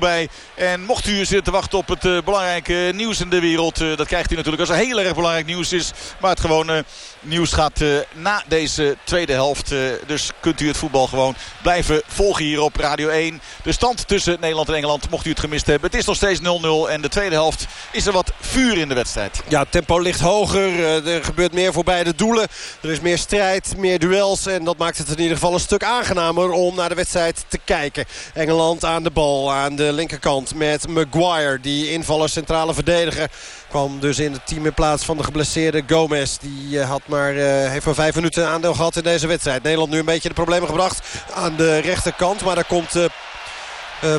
bij. En mocht u zitten te wachten op het uh, belangrijke nieuws in de wereld. Uh, dat krijgt u natuurlijk als er heel erg belangrijk nieuws is. Maar het gewone nieuws gaat na deze tweede helft. dus kunt u het voetbal gewoon blijven volgen hier op Radio 1. De stand tussen Nederland en Engeland, mocht u het gemist hebben. Het is nog steeds 0-0 en de tweede helft is er wat vuur in de wedstrijd. Ja, het tempo ligt hoger. er gebeurt meer voor beide doelen. Er is meer strijd, meer duels. En dat maakt het in ieder geval een stuk aangenamer om naar de wedstrijd te kijken. Engeland aan de bal, aan de linkerkant met Maguire. Die invaller centrale verdediger kwam dus in het team in plaats van de geblesseerde Gomez. Die had maar, uh, heeft maar vijf minuten aandeel gehad in deze wedstrijd. Nederland nu een beetje de problemen gebracht aan de rechterkant. Maar daar komt... Uh,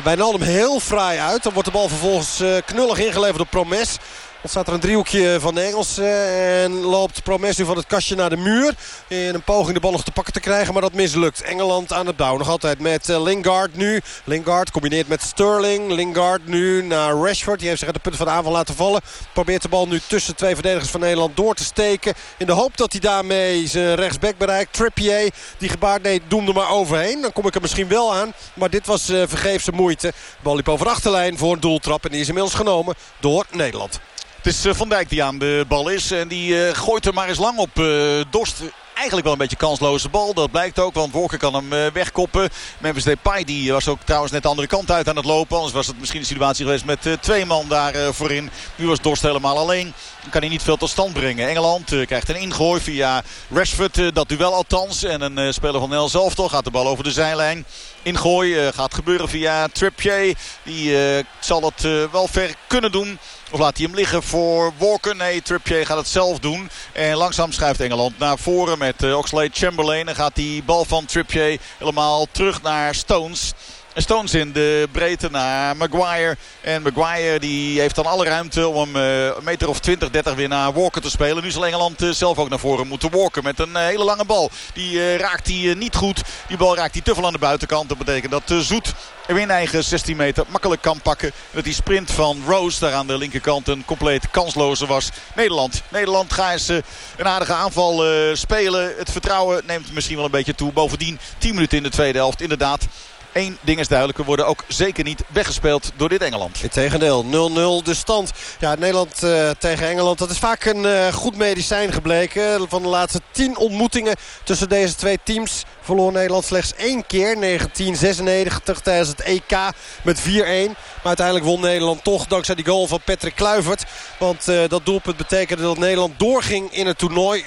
uh, heel fraai uit. Dan wordt de bal vervolgens knullig ingeleverd op Promes. Dan staat er een driehoekje van de Engelsen. En loopt Promes nu van het kastje naar de muur. In een poging de bal nog te pakken te krijgen. Maar dat mislukt. Engeland aan het bouw. Nog altijd met eh, Lingard nu. Lingard combineert met Sterling. Lingard nu naar Rashford. Die heeft zich aan de punten van de aanval laten vallen. Probeert de bal nu tussen twee verdedigers van Nederland door te steken. In de hoop dat hij daarmee zijn rechtsback bereikt. Trippier die gebaard nee, doem er maar overheen. Dan kom ik er misschien wel aan. Maar dit was uh, vergeefse moeite. De bal liep over achterlijn voor een doeltrap. En die is inmiddels genomen door Nederland. Het is eh, Van Dijk die aan de bal is. En die uh, gooit er maar eens lang op. Uh, Dorst eigenlijk wel een beetje kansloze bal. Dat blijkt ook, want Walker kan hem wegkoppen. Memphis Depay die was ook trouwens net de andere kant uit aan het lopen. Anders was het misschien een situatie geweest met twee man daar voorin. Nu was Dorst helemaal alleen. Dan kan hij niet veel tot stand brengen. Engeland krijgt een ingooi via Rashford. dat duel althans. En een speler van Nel zelf toch gaat de bal over de zijlijn. Ingooi gaat gebeuren via Trippier. Die zal dat wel ver kunnen doen. Of laat hij hem liggen voor Walker? Nee, Trippier gaat het zelf doen. En langzaam schuift Engeland naar voren met uh, Oxlade Chamberlain. Dan gaat die bal van Trippier helemaal terug naar Stones. Stones in de breedte naar Maguire. En Maguire die heeft dan alle ruimte om hem uh, een meter of 20, 30 weer naar Walker te spelen. Nu zal Engeland uh, zelf ook naar voren moeten walken met een uh, hele lange bal. Die raakt hij niet goed. Die bal raakt hij te veel aan de buitenkant. Dat betekent dat Zoet hem in eigen 16 meter makkelijk kan pakken. Dat die sprint van Rose daar aan de linkerkant een compleet kansloze was. Nederland. Nederland gaat eens een aardige aanval spelen. Het vertrouwen neemt misschien wel een beetje toe. Bovendien 10 minuten in de tweede helft. Inderdaad. Eén ding is duidelijk, we worden ook zeker niet weggespeeld door dit Engeland. Integendeel, 0-0 de stand. Ja, Nederland uh, tegen Engeland, dat is vaak een uh, goed medicijn gebleken. Van de laatste tien ontmoetingen tussen deze twee teams verloor Nederland slechts één keer. 1996 tijdens het EK met 4-1. Maar uiteindelijk won Nederland toch dankzij die goal van Patrick Kluivert. Want uh, dat doelpunt betekende dat Nederland doorging in het toernooi.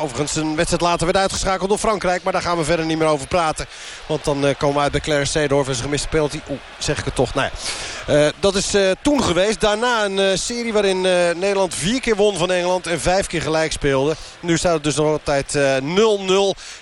Overigens een wedstrijd later werd uitgeschakeld door Frankrijk. Maar daar gaan we verder niet meer over praten. Want dan uh, komen we uit bij Clarence Seedorf en zijn gemiste penalty. Oeh, zeg ik het toch. Nou ja. uh, dat is uh, toen geweest. Daarna een serie waarin Nederland vier keer won van Engeland. En vijf keer gelijk speelde. Nu staat het dus nog altijd 0-0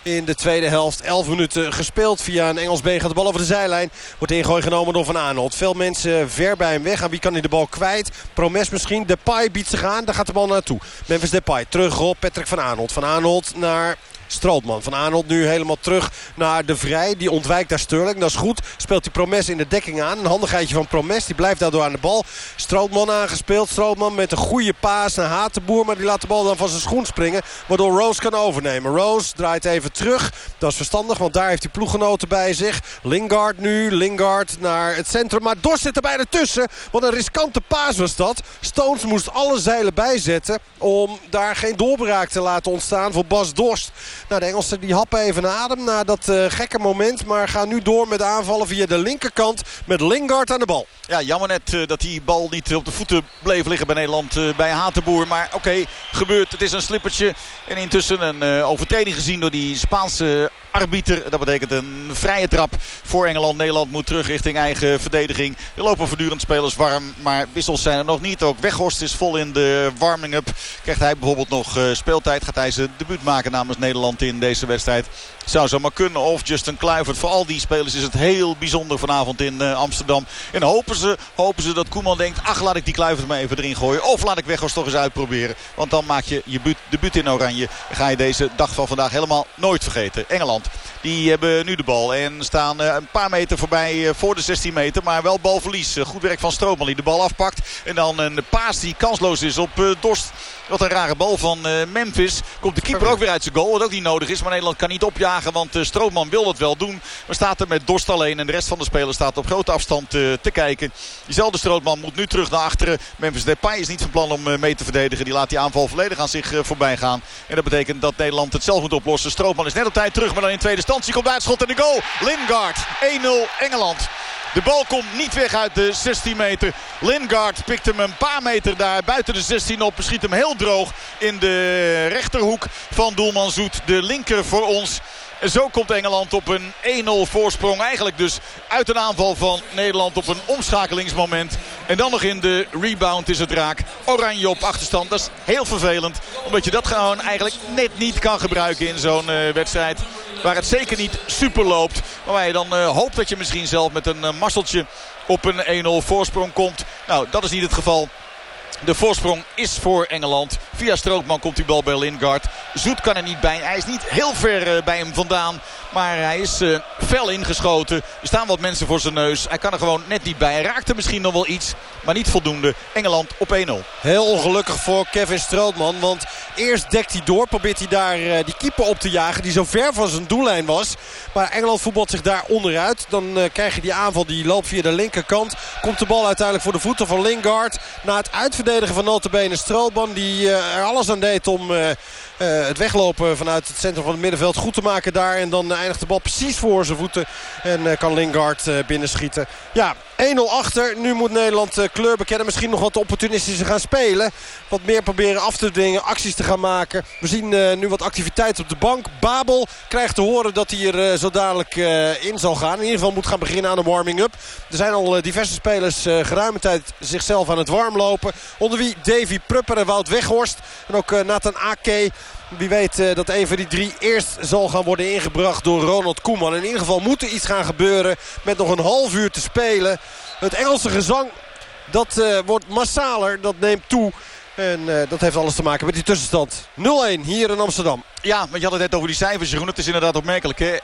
in de tweede helft. Elf minuten gespeeld via een Engels been. Gaat de bal over de zijlijn. Wordt ingooi genomen door Van Aanholt. Veel mensen ver bij hem weg. Aan wie kan hij de bal kwijt? Promes misschien. Depay biedt zich aan. Daar gaat de bal naartoe. Memphis Depay terug op Patrick Van Aanholt. Van Arnold naar Strootman. Van Arnold nu helemaal terug naar de Vrij. Die ontwijkt daar Sterling. Dat is goed. Speelt die Promes in de dekking aan. Een handigheidje van Promes. Die blijft daardoor aan de bal. Strootman aangespeeld. Strootman met een goede paas naar Hatenboer. Maar die laat de bal dan van zijn schoen springen. Waardoor Rose kan overnemen. Rose draait even terug. Dat is verstandig. Want daar heeft hij ploeggenoten bij zich. Lingard nu. Lingard naar het centrum. Maar Dorst zit er bijna tussen. Wat een riskante paas was dat. Stones moest alle zeilen bijzetten. Om daar geen doorbraak te laten ontstaan voor Bas Dorst. Nou, de Engelsen die happen even adem na dat uh, gekke moment. Maar gaan nu door met aanvallen via de linkerkant met Lingard aan de bal. Ja, jammer net uh, dat die bal niet op de voeten bleef liggen bij Nederland uh, bij Hatenboer. Maar oké, gebeurt. Het is een slippertje. En intussen een overtreding gezien door die Spaanse arbiter. Dat betekent een vrije trap voor Engeland. Nederland moet terug richting eigen verdediging. Er lopen voortdurend spelers warm, maar wissels zijn er nog niet. Ook Weghorst is vol in de warming-up. Krijgt hij bijvoorbeeld nog speeltijd? Gaat hij zijn debuut maken namens Nederland in deze wedstrijd? Zou zo maar kunnen. Of Justin Kluivert. Voor al die spelers is het heel bijzonder vanavond in uh, Amsterdam. En hopen ze, hopen ze dat Koeman denkt... ach, laat ik die Kluivert maar even erin gooien. Of laat ik Weghorst toch eens uitproberen. Want dan maak je je debuut in oranje. Ga je deze dag van vandaag helemaal nooit vergeten. Engeland. Die hebben nu de bal en staan uh, een paar meter voorbij uh, voor de 16 meter. Maar wel balverlies. goed werk van Strootman die de bal afpakt. En dan een paas die kansloos is op Dorst. Wat een rare bal van Memphis. Komt de keeper ook weer uit zijn goal. Wordt ook niet nodig is. Maar Nederland kan niet opjagen, want uh, Strootman wil het wel doen. Maar staat er met Dorst alleen en de rest van de spelers staat op grote afstand uh, te kijken. Diezelfde Strootman moet nu terug naar achteren. Memphis Depay is niet van plan om uh, mee te verdedigen. Die laat die aanval volledig aan zich voorbij gaan. En dat betekent dat Nederland het zelf moet oplossen. Strootman is net op tijd terug, maar dan in tweede instantie komt uitschot en de goal. Lingard, 1-0 Engeland. De bal komt niet weg uit de 16 meter. Lingard pikt hem een paar meter daar buiten de 16 op. Schiet hem heel droog in de rechterhoek van doelman Zoet. De linker voor ons. Zo komt Engeland op een 1-0 voorsprong. Eigenlijk dus uit een aanval van Nederland op een omschakelingsmoment. En dan nog in de rebound is het raak. Oranje op achterstand. Dat is heel vervelend. Omdat je dat gewoon eigenlijk net niet kan gebruiken in zo'n uh, wedstrijd. Waar het zeker niet super loopt. Maar waar je dan uh, hoopt dat je misschien zelf met een uh, marseltje op een 1-0 voorsprong komt. Nou, dat is niet het geval. De voorsprong is voor Engeland. Via Strootman komt die bal bij Lingard. Zoet kan er niet bij. Hij is niet heel ver uh, bij hem vandaan. Maar hij is uh, fel ingeschoten. Er staan wat mensen voor zijn neus. Hij kan er gewoon net niet bij. Hij raakte misschien nog wel iets. Maar niet voldoende. Engeland op 1-0. Heel ongelukkig voor Kevin Strootman. Want eerst dekt hij door. Probeert hij daar uh, die keeper op te jagen. Die zo ver van zijn doellijn was. Maar Engeland voetbalt zich daar onderuit. Dan krijg je die aanval. Die loopt via de linkerkant. Komt de bal uiteindelijk voor de voeten van Lingard. Na het uitverdedigen van notabene Strootman. Die er alles aan deed om... Uh, het weglopen vanuit het centrum van het middenveld goed te maken daar. En dan eindigt de bal precies voor zijn voeten. En uh, kan Lingard uh, binnenschieten. Ja, 1-0 achter. Nu moet Nederland kleur bekennen. Misschien nog wat opportunistischer gaan spelen. Wat meer proberen af te dwingen. Acties te gaan maken. We zien nu wat activiteit op de bank. Babel krijgt te horen dat hij er zo dadelijk in zal gaan. In ieder geval moet gaan beginnen aan de warming-up. Er zijn al diverse spelers geruime tijd zichzelf aan het warmlopen. Onder wie Davy Prupper en Wout Weghorst. En ook Nathan Ake. Wie weet uh, dat een van die drie eerst zal gaan worden ingebracht door Ronald Koeman. In ieder geval moet er iets gaan gebeuren met nog een half uur te spelen. Het Engelse gezang dat uh, wordt massaler, dat neemt toe. En uh, dat heeft alles te maken met die tussenstand. 0-1 hier in Amsterdam. Ja, want je had het net over die cijfers Jeroen. Het is inderdaad opmerkelijk hè.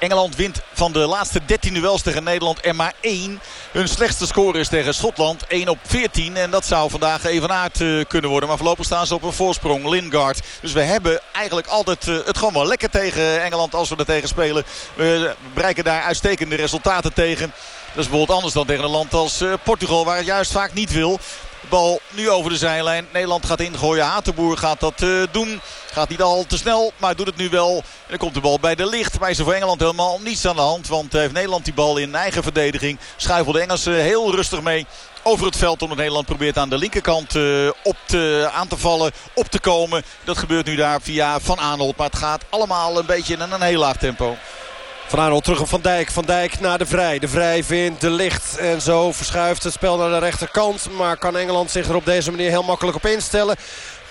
Engeland wint van de laatste 13 duels tegen Nederland er maar één. Hun slechtste score is tegen Schotland 1 op 14. En dat zou vandaag evenaard uh, kunnen worden. Maar voorlopig staan ze op een voorsprong. Lingard. Dus we hebben eigenlijk altijd uh, het gewoon wel lekker tegen Engeland als we er tegen spelen. We bereiken daar uitstekende resultaten tegen. Dat is bijvoorbeeld anders dan tegen een land als uh, Portugal waar het juist vaak niet wil. Bal nu over de zijlijn. Nederland gaat ingooien. Hatenboer gaat dat uh, doen. Gaat niet al te snel, maar doet het nu wel. En dan komt de bal bij de licht. Maar is er voor Engeland helemaal niets aan de hand. Want heeft Nederland die bal in eigen verdediging. Schuifelt de Engelsen heel rustig mee over het veld. Omdat Nederland probeert aan de linkerkant uh, op te, aan te vallen, op te komen. Dat gebeurt nu daar via Van Aanholt. Maar het gaat allemaal een beetje in een heel laag tempo. Van Arnold terug op Van Dijk. Van Dijk naar de Vrij. De Vrij vindt de licht. En zo verschuift het spel naar de rechterkant. Maar kan Engeland zich er op deze manier heel makkelijk op instellen.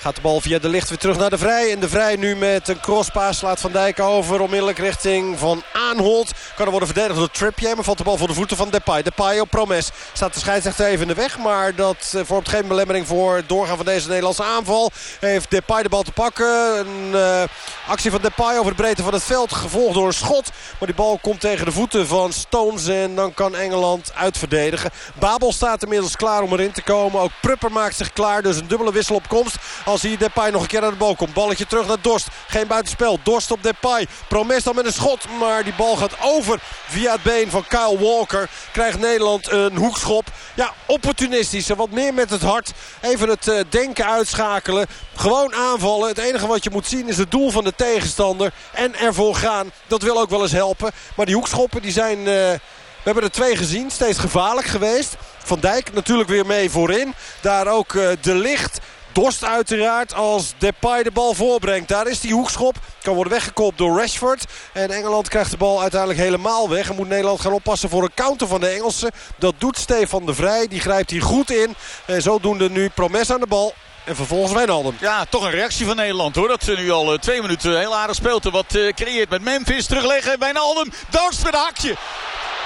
Gaat de bal via de licht weer terug naar de Vrij. En de Vrij nu met een crosspaas slaat Van Dijk over. Onmiddellijk richting Van Aanholt. Kan er worden verdedigd door Trippier. Maar valt de bal voor de voeten van Depay. Depay op Promes. Staat de scheidsrechter even in de weg. Maar dat eh, vormt geen belemmering voor het doorgaan van deze Nederlandse aanval. Heeft Depay de bal te pakken. Een uh, actie van Depay over de breedte van het veld. Gevolgd door een schot. Maar die bal komt tegen de voeten van Stones. En dan kan Engeland uitverdedigen. Babel staat inmiddels klaar om erin te komen. Ook Prupper maakt zich klaar. Dus een dubbele wissel op komst. Als hier Depay nog een keer aan de bal komt. Balletje terug naar Dorst. Geen buitenspel. Dorst op Depay. Promes dan met een schot. Maar die bal gaat over via het been van Kyle Walker. Krijgt Nederland een hoekschop. Ja, opportunistisch. Wat meer met het hart. Even het uh, denken uitschakelen. Gewoon aanvallen. Het enige wat je moet zien is het doel van de tegenstander. En ervoor gaan. Dat wil ook wel eens helpen. Maar die hoekschoppen die zijn... Uh, we hebben er twee gezien. Steeds gevaarlijk geweest. Van Dijk natuurlijk weer mee voorin. Daar ook uh, de licht. Dorst uiteraard als Depay de bal voorbrengt. Daar is die hoekschop. Kan worden weggekopt door Rashford. En Engeland krijgt de bal uiteindelijk helemaal weg. En moet Nederland gaan oppassen voor een counter van de Engelsen. Dat doet Stefan de Vrij. Die grijpt hier goed in. En zodoende nu Promes aan de bal. En vervolgens Wijnaldum. Ja, toch een reactie van Nederland hoor. Dat ze nu al uh, twee minuten heel aardig speelt. Wat uh, creëert met Memphis. Terugleggen. Wijnaldum. Dorst met een hakje.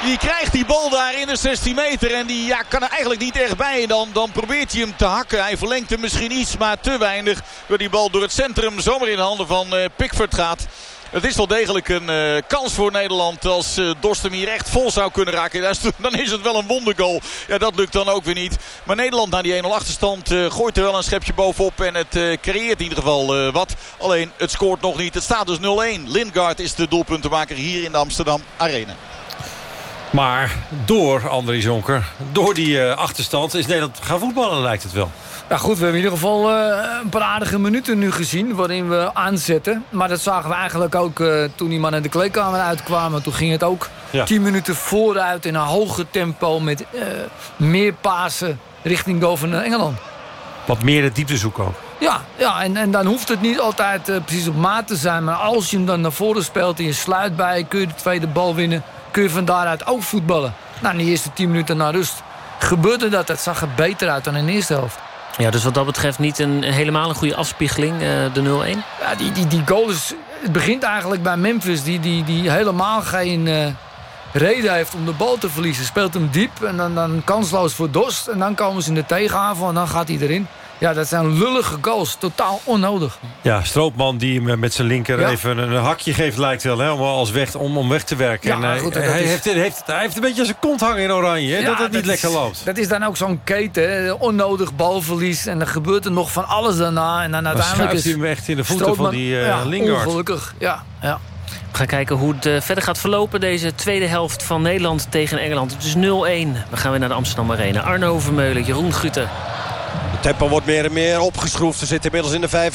Die krijgt die bal daar in de 16 meter. En die ja, kan er eigenlijk niet echt bij. Dan, dan probeert hij hem te hakken. Hij verlengt hem misschien iets, maar te weinig. Door die bal door het centrum zomaar in de handen van uh, Pickford gaat. Het is wel degelijk een kans voor Nederland als uh, Dorst hem hier echt vol zou kunnen raken. Dan is het wel een wondergoal. Ja, dat lukt dan ook weer niet. Maar Nederland na die 1-0 achterstand gooit er wel een schepje bovenop. En het creëert in ieder geval wat. Alleen het scoort nog niet. Het staat dus 0-1. Lindgaard is de doelpuntenmaker hier in de Amsterdam Arena. Maar door André Zonker, door die uh, achterstand... is Nederland gaan voetballen, lijkt het wel. Ja goed, we hebben in ieder geval uh, een paar aardige minuten nu gezien... waarin we aanzetten. Maar dat zagen we eigenlijk ook uh, toen die mannen in de kleedkamer uitkwamen. Toen ging het ook ja. tien minuten vooruit in een hoger tempo... met meer pasen richting goal van Engeland. Wat meer de diepte zoeken ook. Ja, ja en, en dan hoeft het niet altijd precies op maat te zijn. Maar als je hem dan naar voren speelt en je sluit bij... kun je de tweede bal winnen kun je van daaruit ook voetballen. Nou, in de eerste 10 minuten na rust gebeurde dat. Het zag er beter uit dan in de eerste helft. Ja, dus wat dat betreft niet een, helemaal een goede afspiegeling, uh, de 0-1? Ja, die, die, die goal is... Het begint eigenlijk bij Memphis, die, die, die helemaal geen uh, reden heeft om de bal te verliezen. Speelt hem diep en dan, dan kansloos voor Dost. En dan komen ze in de tegenhaven en dan gaat hij erin. Ja, dat zijn lullige goals. Totaal onnodig. Ja, Stroopman die met zijn linker even een hakje geeft lijkt wel. Hè, om, als weg, om, om weg te werken. Ja, en, goed, hij, heeft, heeft, hij heeft een beetje zijn kont hangen in oranje. Hè, dat het niet lekker loopt. Dat is dan ook zo'n keten. Onnodig balverlies. En dan gebeurt er nog van alles daarna. En dan uiteindelijk is hij hem echt in de voeten van die uh, ja, Lingard. ongelukkig. Ja, ja. We gaan kijken hoe het verder gaat verlopen. Deze tweede helft van Nederland tegen Engeland. Het is 0-1. We gaan weer naar de Amsterdam Arena. Arno Vermeulen, Jeroen Guter tempo wordt meer en meer opgeschroefd. We zitten inmiddels in de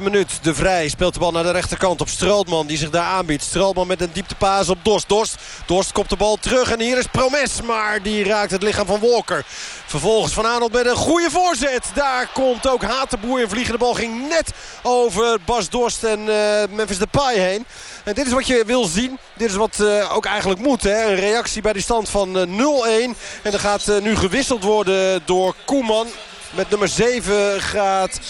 65e minuut. De Vrij speelt de bal naar de rechterkant op Strootman die zich daar aanbiedt. Strootman met een dieptepaas op Dorst. Dorst, Dorst komt de bal terug en hier is Promes. Maar die raakt het lichaam van Walker. Vervolgens Van Aanholt met een goede voorzet. Daar komt ook Hatenboer in vliegen. De bal ging net over Bas Dorst en uh, Memphis Depay heen. En dit is wat je wil zien. Dit is wat uh, ook eigenlijk moet. Hè? Een reactie bij die stand van uh, 0-1. En er gaat nu gewisseld worden door Koeman. Met nummer 7 gaat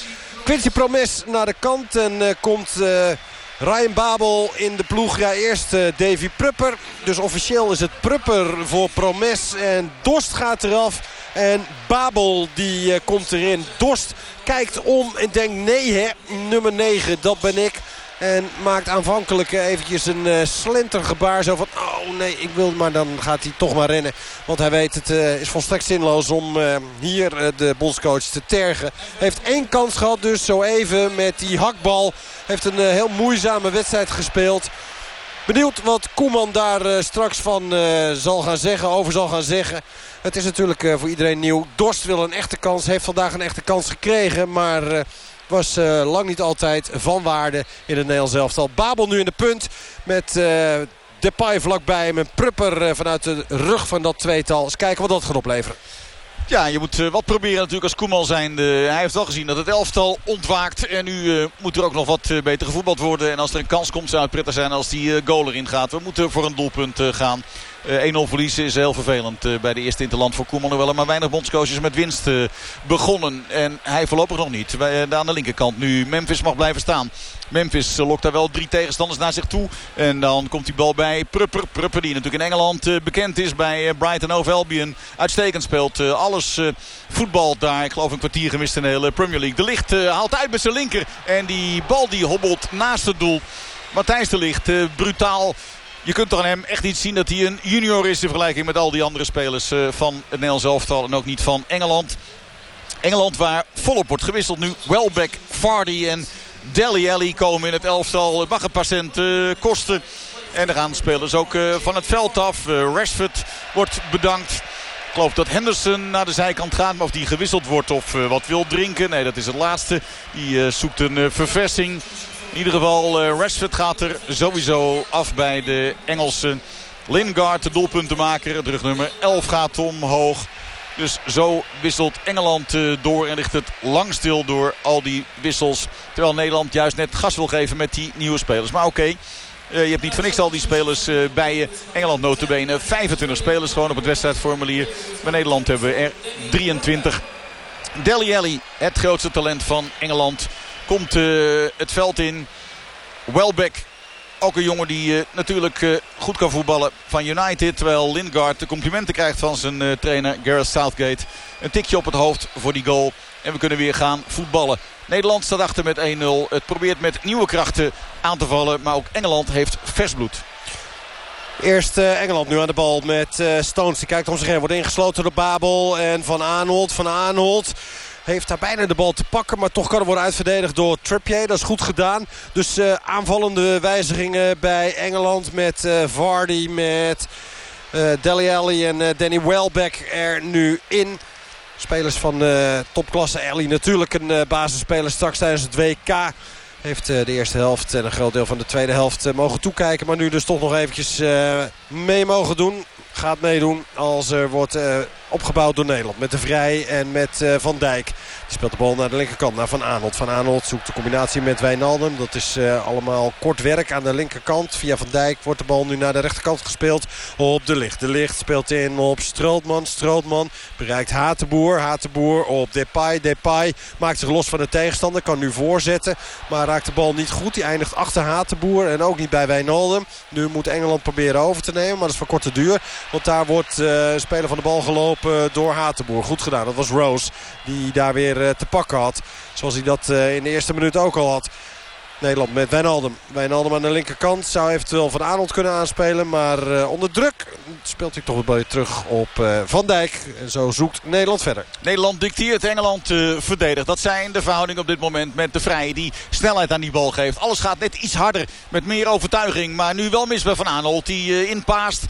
Quincy Promes naar de kant. En uh, komt uh, Ryan Babel in de ploeg. Ja, eerst uh, Davy Prupper. Dus officieel is het Prupper voor Promes. En Dorst gaat eraf. En Babel die komt erin. Dorst kijkt om en denkt nee hè, nummer 9, dat ben ik. En maakt aanvankelijk eventjes een uh, slentergebaar. Zo van, oh nee, ik wil maar dan gaat hij toch maar rennen. Want hij weet het uh, is volstrekt zinloos om hier de bondscoach te tergen. Heeft één kans gehad dus zo even met die hakbal. Heeft een heel moeizame wedstrijd gespeeld. Benieuwd wat Koeman daar straks van zal gaan zeggen, over zal gaan zeggen. Het is natuurlijk voor iedereen nieuw. Dorst wil een echte kans, heeft vandaag een echte kans gekregen. Maar was uh, lang niet altijd van waarde in het Nederlands elftal. Babel nu in de punt met uh, Depay vlakbij. Met Prupper uh, vanuit de rug van dat tweetal. Eens kijken wat dat gaat opleveren. Ja, je moet wat proberen natuurlijk als Koeman zijn. hij heeft wel gezien dat het elftal ontwaakt. En nu moet er ook nog wat beter gevoetbald worden. En als er een kans komt zou het prettig zijn als die goal erin gaat. We moeten voor een doelpunt gaan. 1-0 eh, verliezen is heel vervelend eh, bij de eerste Interland voor Koeman. Hoewel er maar weinig bondscoaches met winst eh, begonnen. En hij voorlopig nog niet. Aan de linkerkant nu Memphis mag blijven staan. Memphis lokt daar wel drie tegenstanders naar zich toe. En dan komt die bal bij Prupper. Prupper die natuurlijk in Engeland bekend is bij Brighton Hove Albion. Uitstekend speelt. alles voetbal daar. Ik geloof een kwartier gemist in de hele Premier League. De licht haalt uit met zijn linker. En die bal die hobbelt naast het doel. Matthijs de Licht, brutaal je kunt aan hem echt niet zien dat hij een junior is in vergelijking met al die andere spelers eh, van het Nederlands elftal. En ook niet van Engeland. Engeland waar volop wordt gewisseld nu. Welbeck, Vardy en Deli komen in het elftal. Het mag een patiënt uh, kosten. En er gaan spelers ook uh, van het veld af. Rashford wordt bedankt. Ik geloof dat Henderson naar de zijkant gaat. Maar of die gewisseld wordt of wat wil drinken. Nee, dat is het laatste. Die zoekt een verversing. In ieder geval, uh, Rashford gaat er sowieso af bij de Engelsen. Lingard, de doelpuntenmaker. Het rugnummer 11 gaat omhoog. Dus zo wisselt Engeland uh, door en ligt het lang stil door al die wissels. Terwijl Nederland juist net gas wil geven met die nieuwe spelers. Maar oké, uh, je hebt niet voor niks al die spelers bij je. Engeland notabene 25 spelers gewoon op het wedstrijdformulier. Bij Nederland hebben we er 23. Deli Alli, het grootste talent van Engeland komt uh, het veld in. Welbeck Ook een jongen die natuurlijk goed kan voetballen van United. Terwijl Lingard de complimenten krijgt van zijn trainer Gareth Southgate. Een tikje op het hoofd voor die goal. En we kunnen weer gaan voetballen. Nederland staat achter met 1-0. Het probeert met nieuwe krachten aan te vallen. Maar ook Engeland heeft vers bloed. Eerst Engeland nu aan de bal met Stones. Die kijkt om zich heen. Wordt ingesloten door Babel en Van Aanholt. Van Aanholt heeft daar bijna de bal te pakken. Maar toch kan er worden uitverdedigd door Trippier. Dat is goed gedaan. Dus uh, aanvallende wijzigingen bij Engeland. Met uh, Vardy, met uh, Dele Alli en Danny Welbeck er nu in. Spelers van topklasse. Alli natuurlijk een basisspeler straks tijdens het WK. Heeft de eerste helft en een groot deel van de tweede helft mogen toekijken. Maar nu dus toch nog eventjes mee mogen doen. Gaat meedoen als er wordt opgebouwd door Nederland. Met de Vrij en met uh, Van Dijk. Die speelt de bal naar de linkerkant, naar Van Aanholt. Van Aanholt zoekt de combinatie met Wijnaldum. Dat is uh, allemaal kort werk aan de linkerkant. Via Van Dijk wordt de bal nu naar de rechterkant gespeeld. Op de licht. De licht speelt in op Strootman. Strootman bereikt Hatenboer. Hatenboer op Depay. Depay maakt zich los van de tegenstander. Kan nu voorzetten. Maar raakt de bal niet goed. Die eindigt achter Hatenboer. En ook niet bij Wijnaldum. Nu moet Engeland proberen over te nemen. Maar dat is voor korte duur. Want daar wordt uh, speler van de bal gelopen door Hatenboer. Goed gedaan. Dat was Rose die daar weer eh, te pakken had. Zoals hij dat eh, in de eerste minuut ook al had. Nederland met Wijnaldum. Wijnaldum aan de linkerkant zou eventueel Van Arnold kunnen aanspelen. Maar uh, onder druk speelt hij toch een beetje terug op uh, Van Dijk. En zo zoekt Nederland verder. Nederland dicteert, Engeland uh, verdedigt. Dat zijn de verhoudingen op dit moment met de Vrij. Die snelheid aan die bal geeft. Alles gaat net iets harder met meer overtuiging. Maar nu wel mis bij Van Arnold. Die inpaast.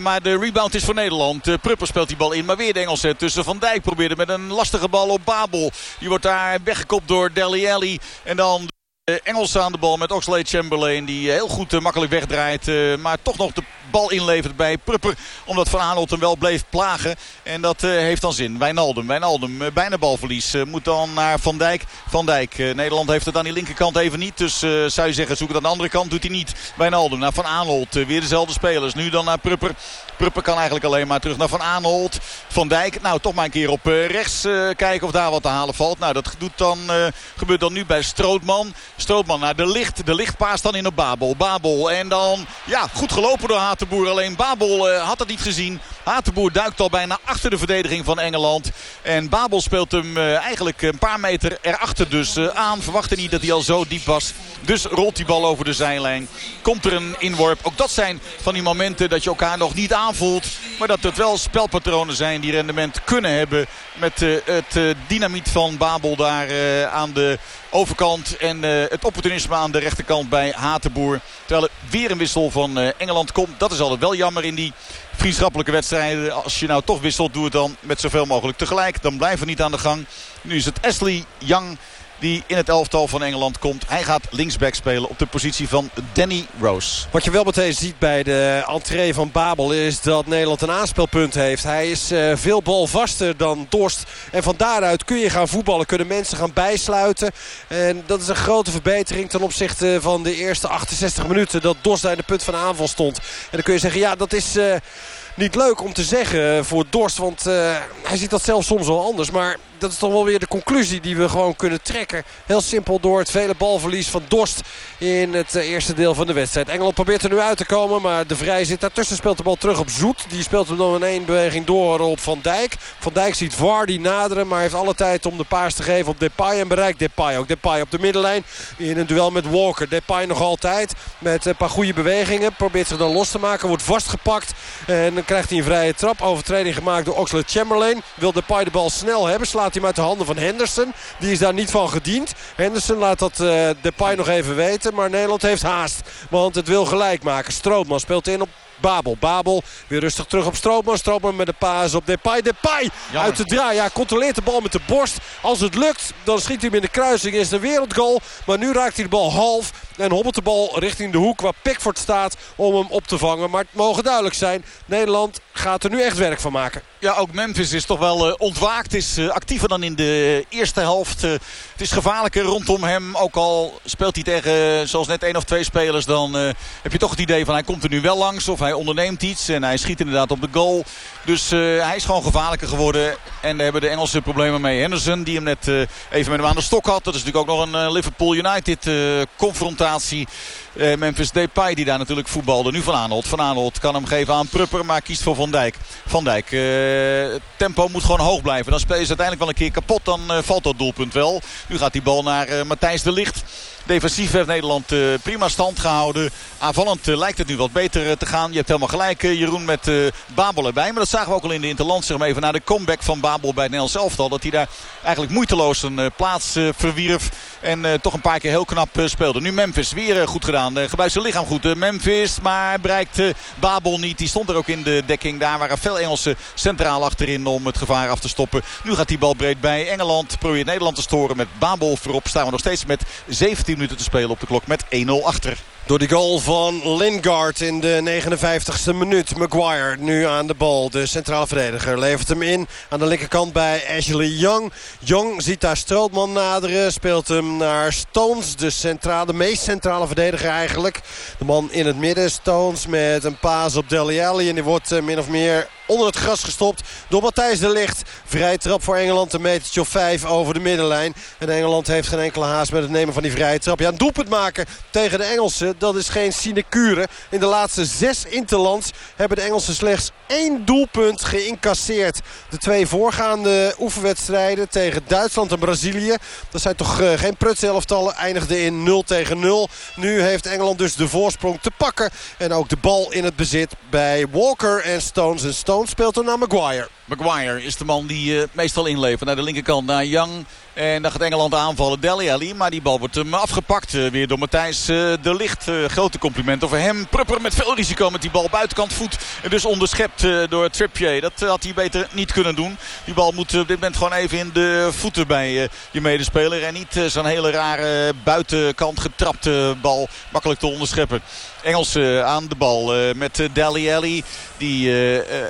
maar de rebound is voor Nederland. Prupper speelt die bal in. Maar weer de Engelsen tussen Van Dijk probeerde met een lastige bal op Babel. Die wordt daar weggekopt door Deli. En dan... Engelsen aan de bal met Oxlade Chamberlain. Die heel goed makkelijk wegdraait. maar toch nog de bal inlevert bij Prupper. Omdat Van Aanholt hem wel bleef plagen. En dat heeft dan zin. Wijnaldum, Wijnaldum bijna balverlies. Moet dan naar Van Dijk. Van Dijk, Nederland heeft het aan die linkerkant even niet. Dus zou je zeggen, zoek het aan de andere kant. Doet hij niet. Wijnaldum naar Van Aanholt. weer dezelfde spelers. Nu dan naar Prupper. Prupper kan eigenlijk alleen maar terug naar Van Aanholt. Van Dijk, nou toch maar een keer op rechts kijken of daar wat te halen valt. Nou dat doet dan, gebeurt dan nu bij Strootman. Strootman naar de licht. De licht paast dan in op Babel. Babel en dan, ja, goed gelopen door Hatenboer. Alleen Babel uh, had het niet gezien. Hatenboer duikt al bijna achter de verdediging van Engeland. En Babel speelt hem uh, eigenlijk een paar meter erachter dus uh, aan. Verwachtte niet dat hij al zo diep was. Dus rolt die bal over de zijlijn. Komt er een inworp. Ook dat zijn van die momenten dat je elkaar nog niet aanvoelt. Maar dat het wel spelpatronen zijn die rendement kunnen hebben. Met het dynamiet van Babel daar aan de overkant. En uh, het opportunisme aan de rechterkant bij Hatenboer. Terwijl er weer een wissel van uh, Engeland komt. Dat is altijd wel jammer in die vriendschappelijke wedstrijden. Als je nou toch wisselt, doe het dan met zoveel mogelijk tegelijk. Dan blijven we niet aan de gang. Nu is het Ashley Young die in het elftal van Engeland komt. Hij gaat linksback spelen op de positie van Danny Rose. Wat je wel meteen ziet bij de entree van Babel is dat Nederland een aanspelpunt heeft. Hij is uh, veel balvaster dan Dorst. En van daaruit kun je gaan voetballen, kunnen mensen gaan bijsluiten. En dat is een grote verbetering ten opzichte van de eerste 68 minuten dat Dorst daar in de punt van aanval stond. En dan kun je zeggen, ja dat is... Uh, niet leuk om te zeggen voor Dorst. Want uh, hij ziet dat zelf soms wel anders. Maar dat is toch wel weer de conclusie die we gewoon kunnen trekken. Heel simpel door het vele balverlies van Dorst in het eh, eerste deel van de wedstrijd. Engeland probeert er nu uit te komen, maar de Vrij zit daartussen. Speelt de bal terug op Zoet. Die speelt hem dan in één beweging door op Van Dijk. Van Dijk ziet Vardy naderen, maar heeft alle tijd om de paas te geven op Depay. En bereikt Depay ook. Depay op de middenlijn in een duel met Walker. Depay nog altijd met een paar goede bewegingen. Probeert zich dan los te maken, wordt vastgepakt. En dan krijgt hij een vrije trap. Overtreding gemaakt door Oxlade Chamberlain. Wil Depay de bal snel hebben, slaat hij hem uit de handen van Henderson. Die is daar niet van gediend. Henderson laat dat uh, Depay nog even weten. Maar Nederland heeft haast. Want het wil gelijk maken. Strootman speelt in op Babel. Babel weer rustig terug op Stroopman. Stroopman met de paas op Depay. Depay uit de draai. Ja, controleert de bal met de borst. Als het lukt, dan schiet hij hem in de kruising. Is een wereldgoal. Maar nu raakt hij de bal half. En hobbelt de bal richting de hoek waar Pickford staat om hem op te vangen. Maar het mogen duidelijk zijn. Nederland gaat er nu echt werk van maken. Ja, ook Memphis is toch wel uh, ontwaakt. Is uh, actiever dan in de eerste helft. Uh, het is gevaarlijker rondom hem. Ook al speelt hij tegen, zoals net één of twee spelers. Dan heb je toch het idee van hij komt er nu wel langs. Of hij hij onderneemt iets en hij schiet inderdaad op de goal. Dus hij is gewoon gevaarlijker geworden. En daar hebben de Engelsen problemen mee. Henderson die hem net even met hem aan de stok had. Dat is natuurlijk ook nog een Liverpool United confrontatie. Uh, Memphis Depay die daar natuurlijk voetbalde. Nu Van Aanholt. Van Aanholt kan hem geven aan Prupper, maar kiest voor Van Dijk. Van Dijk, uh, tempo moet gewoon hoog blijven. Dan spelen ze uiteindelijk wel een keer kapot. Dan uh, valt dat doelpunt wel. Nu gaat die bal naar Matthijs de Ligt. Defensief heeft Nederland prima stand gehouden. Aanvallend lijkt het nu wat beter te gaan. Je hebt helemaal gelijk Jeroen met Babel erbij. Maar dat zagen we ook al in de Interland. Zeg even naar de comeback van Babel bij het Nederlands elftal. Dat hij daar eigenlijk moeiteloos een plaats verwierf. En toch een paar keer heel knap speelde. Nu Memphis weer goed gedaan gedaan. gebruikt zijn lichaam goed. Memphis, maar bereikt Babel niet. Die stond er ook in de dekking. Daar waren veel Engelsen centraal achterin om het gevaar af te stoppen. Nu gaat die bal breed bij Engeland. Probeert Nederland te storen met Babel voorop. Staan we nog steeds met 17 minuten te spelen op de klok met 1-0 achter. Door die goal van Lingard in de 59ste minuut. Maguire nu aan de bal. De centrale verdediger levert hem in. Aan de linkerkant bij Ashley Young. Young ziet daar Strootman naderen. Speelt hem naar Stones. De, centrale, de meest centrale verdediger eigenlijk. De man in het midden. Stones met een paas op Deli Alli. En die wordt eh, min of meer onder het gras gestopt door Matthijs de Ligt. Vrij trap voor Engeland, een metertje of vijf over de middenlijn. En Engeland heeft geen enkele haast met het nemen van die vrije trap. Ja, een doelpunt maken tegen de Engelsen, dat is geen sinecure. In de laatste zes interlands hebben de Engelsen slechts één doelpunt geïncasseerd. De twee voorgaande oefenwedstrijden tegen Duitsland en Brazilië. Dat zijn toch uh, geen prutselftallen. Eindigden in 0 tegen 0. Nu heeft Engeland dus de voorsprong te pakken. En ook de bal in het bezit bij Walker en Stones. En Stones speelt er naar Maguire. Maguire is de man die uh, meestal inlevert naar de linkerkant. Naar Young. En dan gaat Engeland aanvallen. Deli. Maar die bal wordt hem afgepakt. Uh, weer door Matthijs uh, de Licht. grote complimenten voor hem. Prupper met veel risico met die bal buitenkant voet. Dus onderschept door Trippier. Dat had hij beter niet kunnen doen. Die bal moet op dit moment gewoon even in de voeten bij je medespeler. En niet zo'n hele rare buitenkant getrapte bal makkelijk te onderscheppen. Engelsen aan de bal met Deli Ali. Die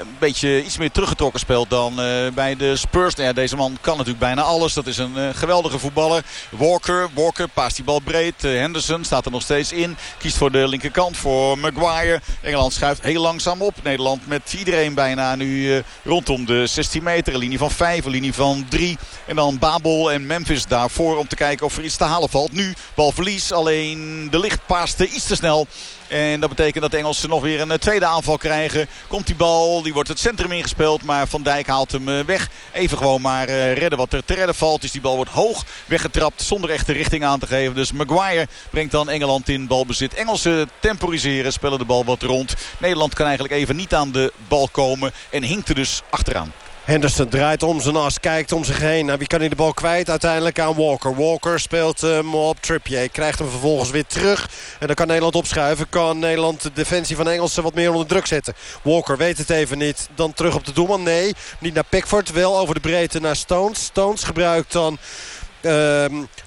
een beetje iets meer teruggetrokken speelt dan bij de Spurs. Nou ja, deze man kan natuurlijk bijna alles. Dat is een geweldige voetballer. Walker, Walker paast die bal breed. Henderson staat er nog steeds in. Kiest voor de linkerkant voor Maguire. Engeland schuift heel langzaam op. Nederland met iedereen bijna nu rondom de 16 meter. Een linie van 5, een linie van 3. En dan Babel en Memphis daarvoor om te kijken of er iets te halen valt. Nu balverlies. Alleen de licht paaste iets te snel. En dat betekent dat de Engelsen nog weer een eh, tweede aanval krijgen. Komt die bal, die wordt het centrum ingespeeld. Maar Van Dijk haalt hem eh, weg. Even gewoon maar eh, redden wat er te redden valt. Dus die bal wordt hoog weggetrapt zonder echte richting aan te geven. Dus Maguire brengt dan Engeland in balbezit. Engelsen temporiseren, spelen de bal wat rond. Nederland kan eigenlijk even niet aan de bal komen. En hinkt er dus achteraan. Henderson draait om zijn as, kijkt om zich heen. Nou, wie kan hij de bal kwijt? Uiteindelijk aan Walker. Walker speelt hem op Trippier. Krijgt hem vervolgens weer terug. En dan kan Nederland opschuiven. Kan Nederland de defensie van Engelsen wat meer onder druk zetten. Walker weet het even niet. Dan terug op de doelman. Nee, niet naar Pickford. Wel over de breedte naar Stones. Stones gebruikt dan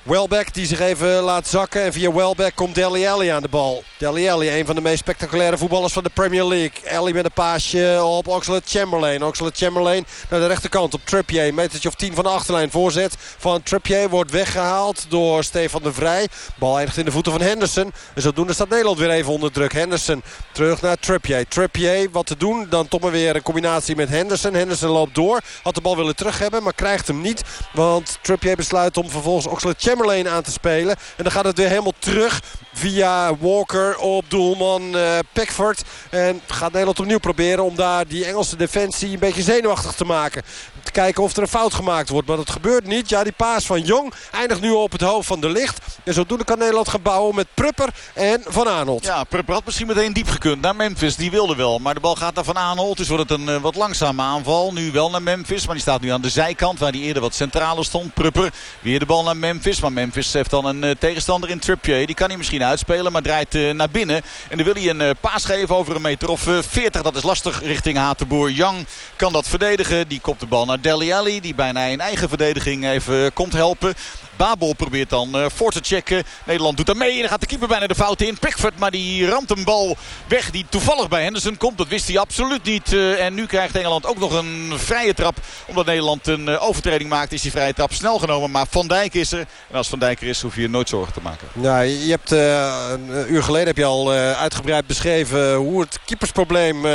Welbeck die zich even laat zakken. En via Welbeck komt Deli aan de bal. Deli Alli, een van de meest spectaculaire voetballers van de Premier League. Alli met een paasje op Oxlade Chamberlain. Oxlade Chamberlain naar de rechterkant op Trippier. Metertje of 10 van de achterlijn. Voorzet van Trippier wordt weggehaald door Stefan de Vrij. Bal eindigt in de voeten van Henderson. En zodoende staat Nederland weer even onder druk. Henderson terug naar Trippier. Trippier wat te doen. Dan toch maar weer een combinatie met Henderson. Henderson loopt door. Had de bal willen terug hebben, maar krijgt hem niet. Want Trippier besluit om om vervolgens Oxlade Chamberlain aan te spelen. En dan gaat het weer helemaal terug via Walker op doelman uh, Pickford. En gaat Nederland opnieuw proberen om daar die Engelse defensie een beetje zenuwachtig te maken. Te kijken of er een fout gemaakt wordt. Maar dat gebeurt niet. Ja, die paas van Jong eindigt nu op het hoofd van de licht. En zodoende kan Nederland gaan bouwen met Prupper en Van Aanholt. Ja, Prupper had misschien meteen diep gekund naar Memphis. Die wilde wel. Maar de bal gaat naar Van Aanholt. Dus wordt het een uh, wat langzame aanval. Nu wel naar Memphis. Maar die staat nu aan de zijkant waar die eerder wat centraler stond. Prupper weer de bal naar Memphis. Maar Memphis heeft dan een uh, tegenstander in Trippier. Die kan hij misschien uitspelen. Maar draait uh, naar binnen. En dan wil hij een paas geven over een meter of 40. Dat is lastig richting Hatenboer. Young kan dat verdedigen. Die kopt de bal naar Deli Alli. Die bijna in eigen verdediging even komt helpen. Babel probeert dan uh, voor te checken. Nederland doet er mee. En dan gaat de keeper bijna de fout in. Pickford, maar die ramt een bal weg die toevallig bij Henderson komt. Dat wist hij absoluut niet. Uh, en nu krijgt Engeland ook nog een vrije trap. Omdat Nederland een uh, overtreding maakt is die vrije trap snel genomen. Maar Van Dijk is er. En als Van Dijk er is hoef je nooit zorgen te maken. Nou, je hebt een uur geleden heb je al uitgebreid beschreven hoe het keepersprobleem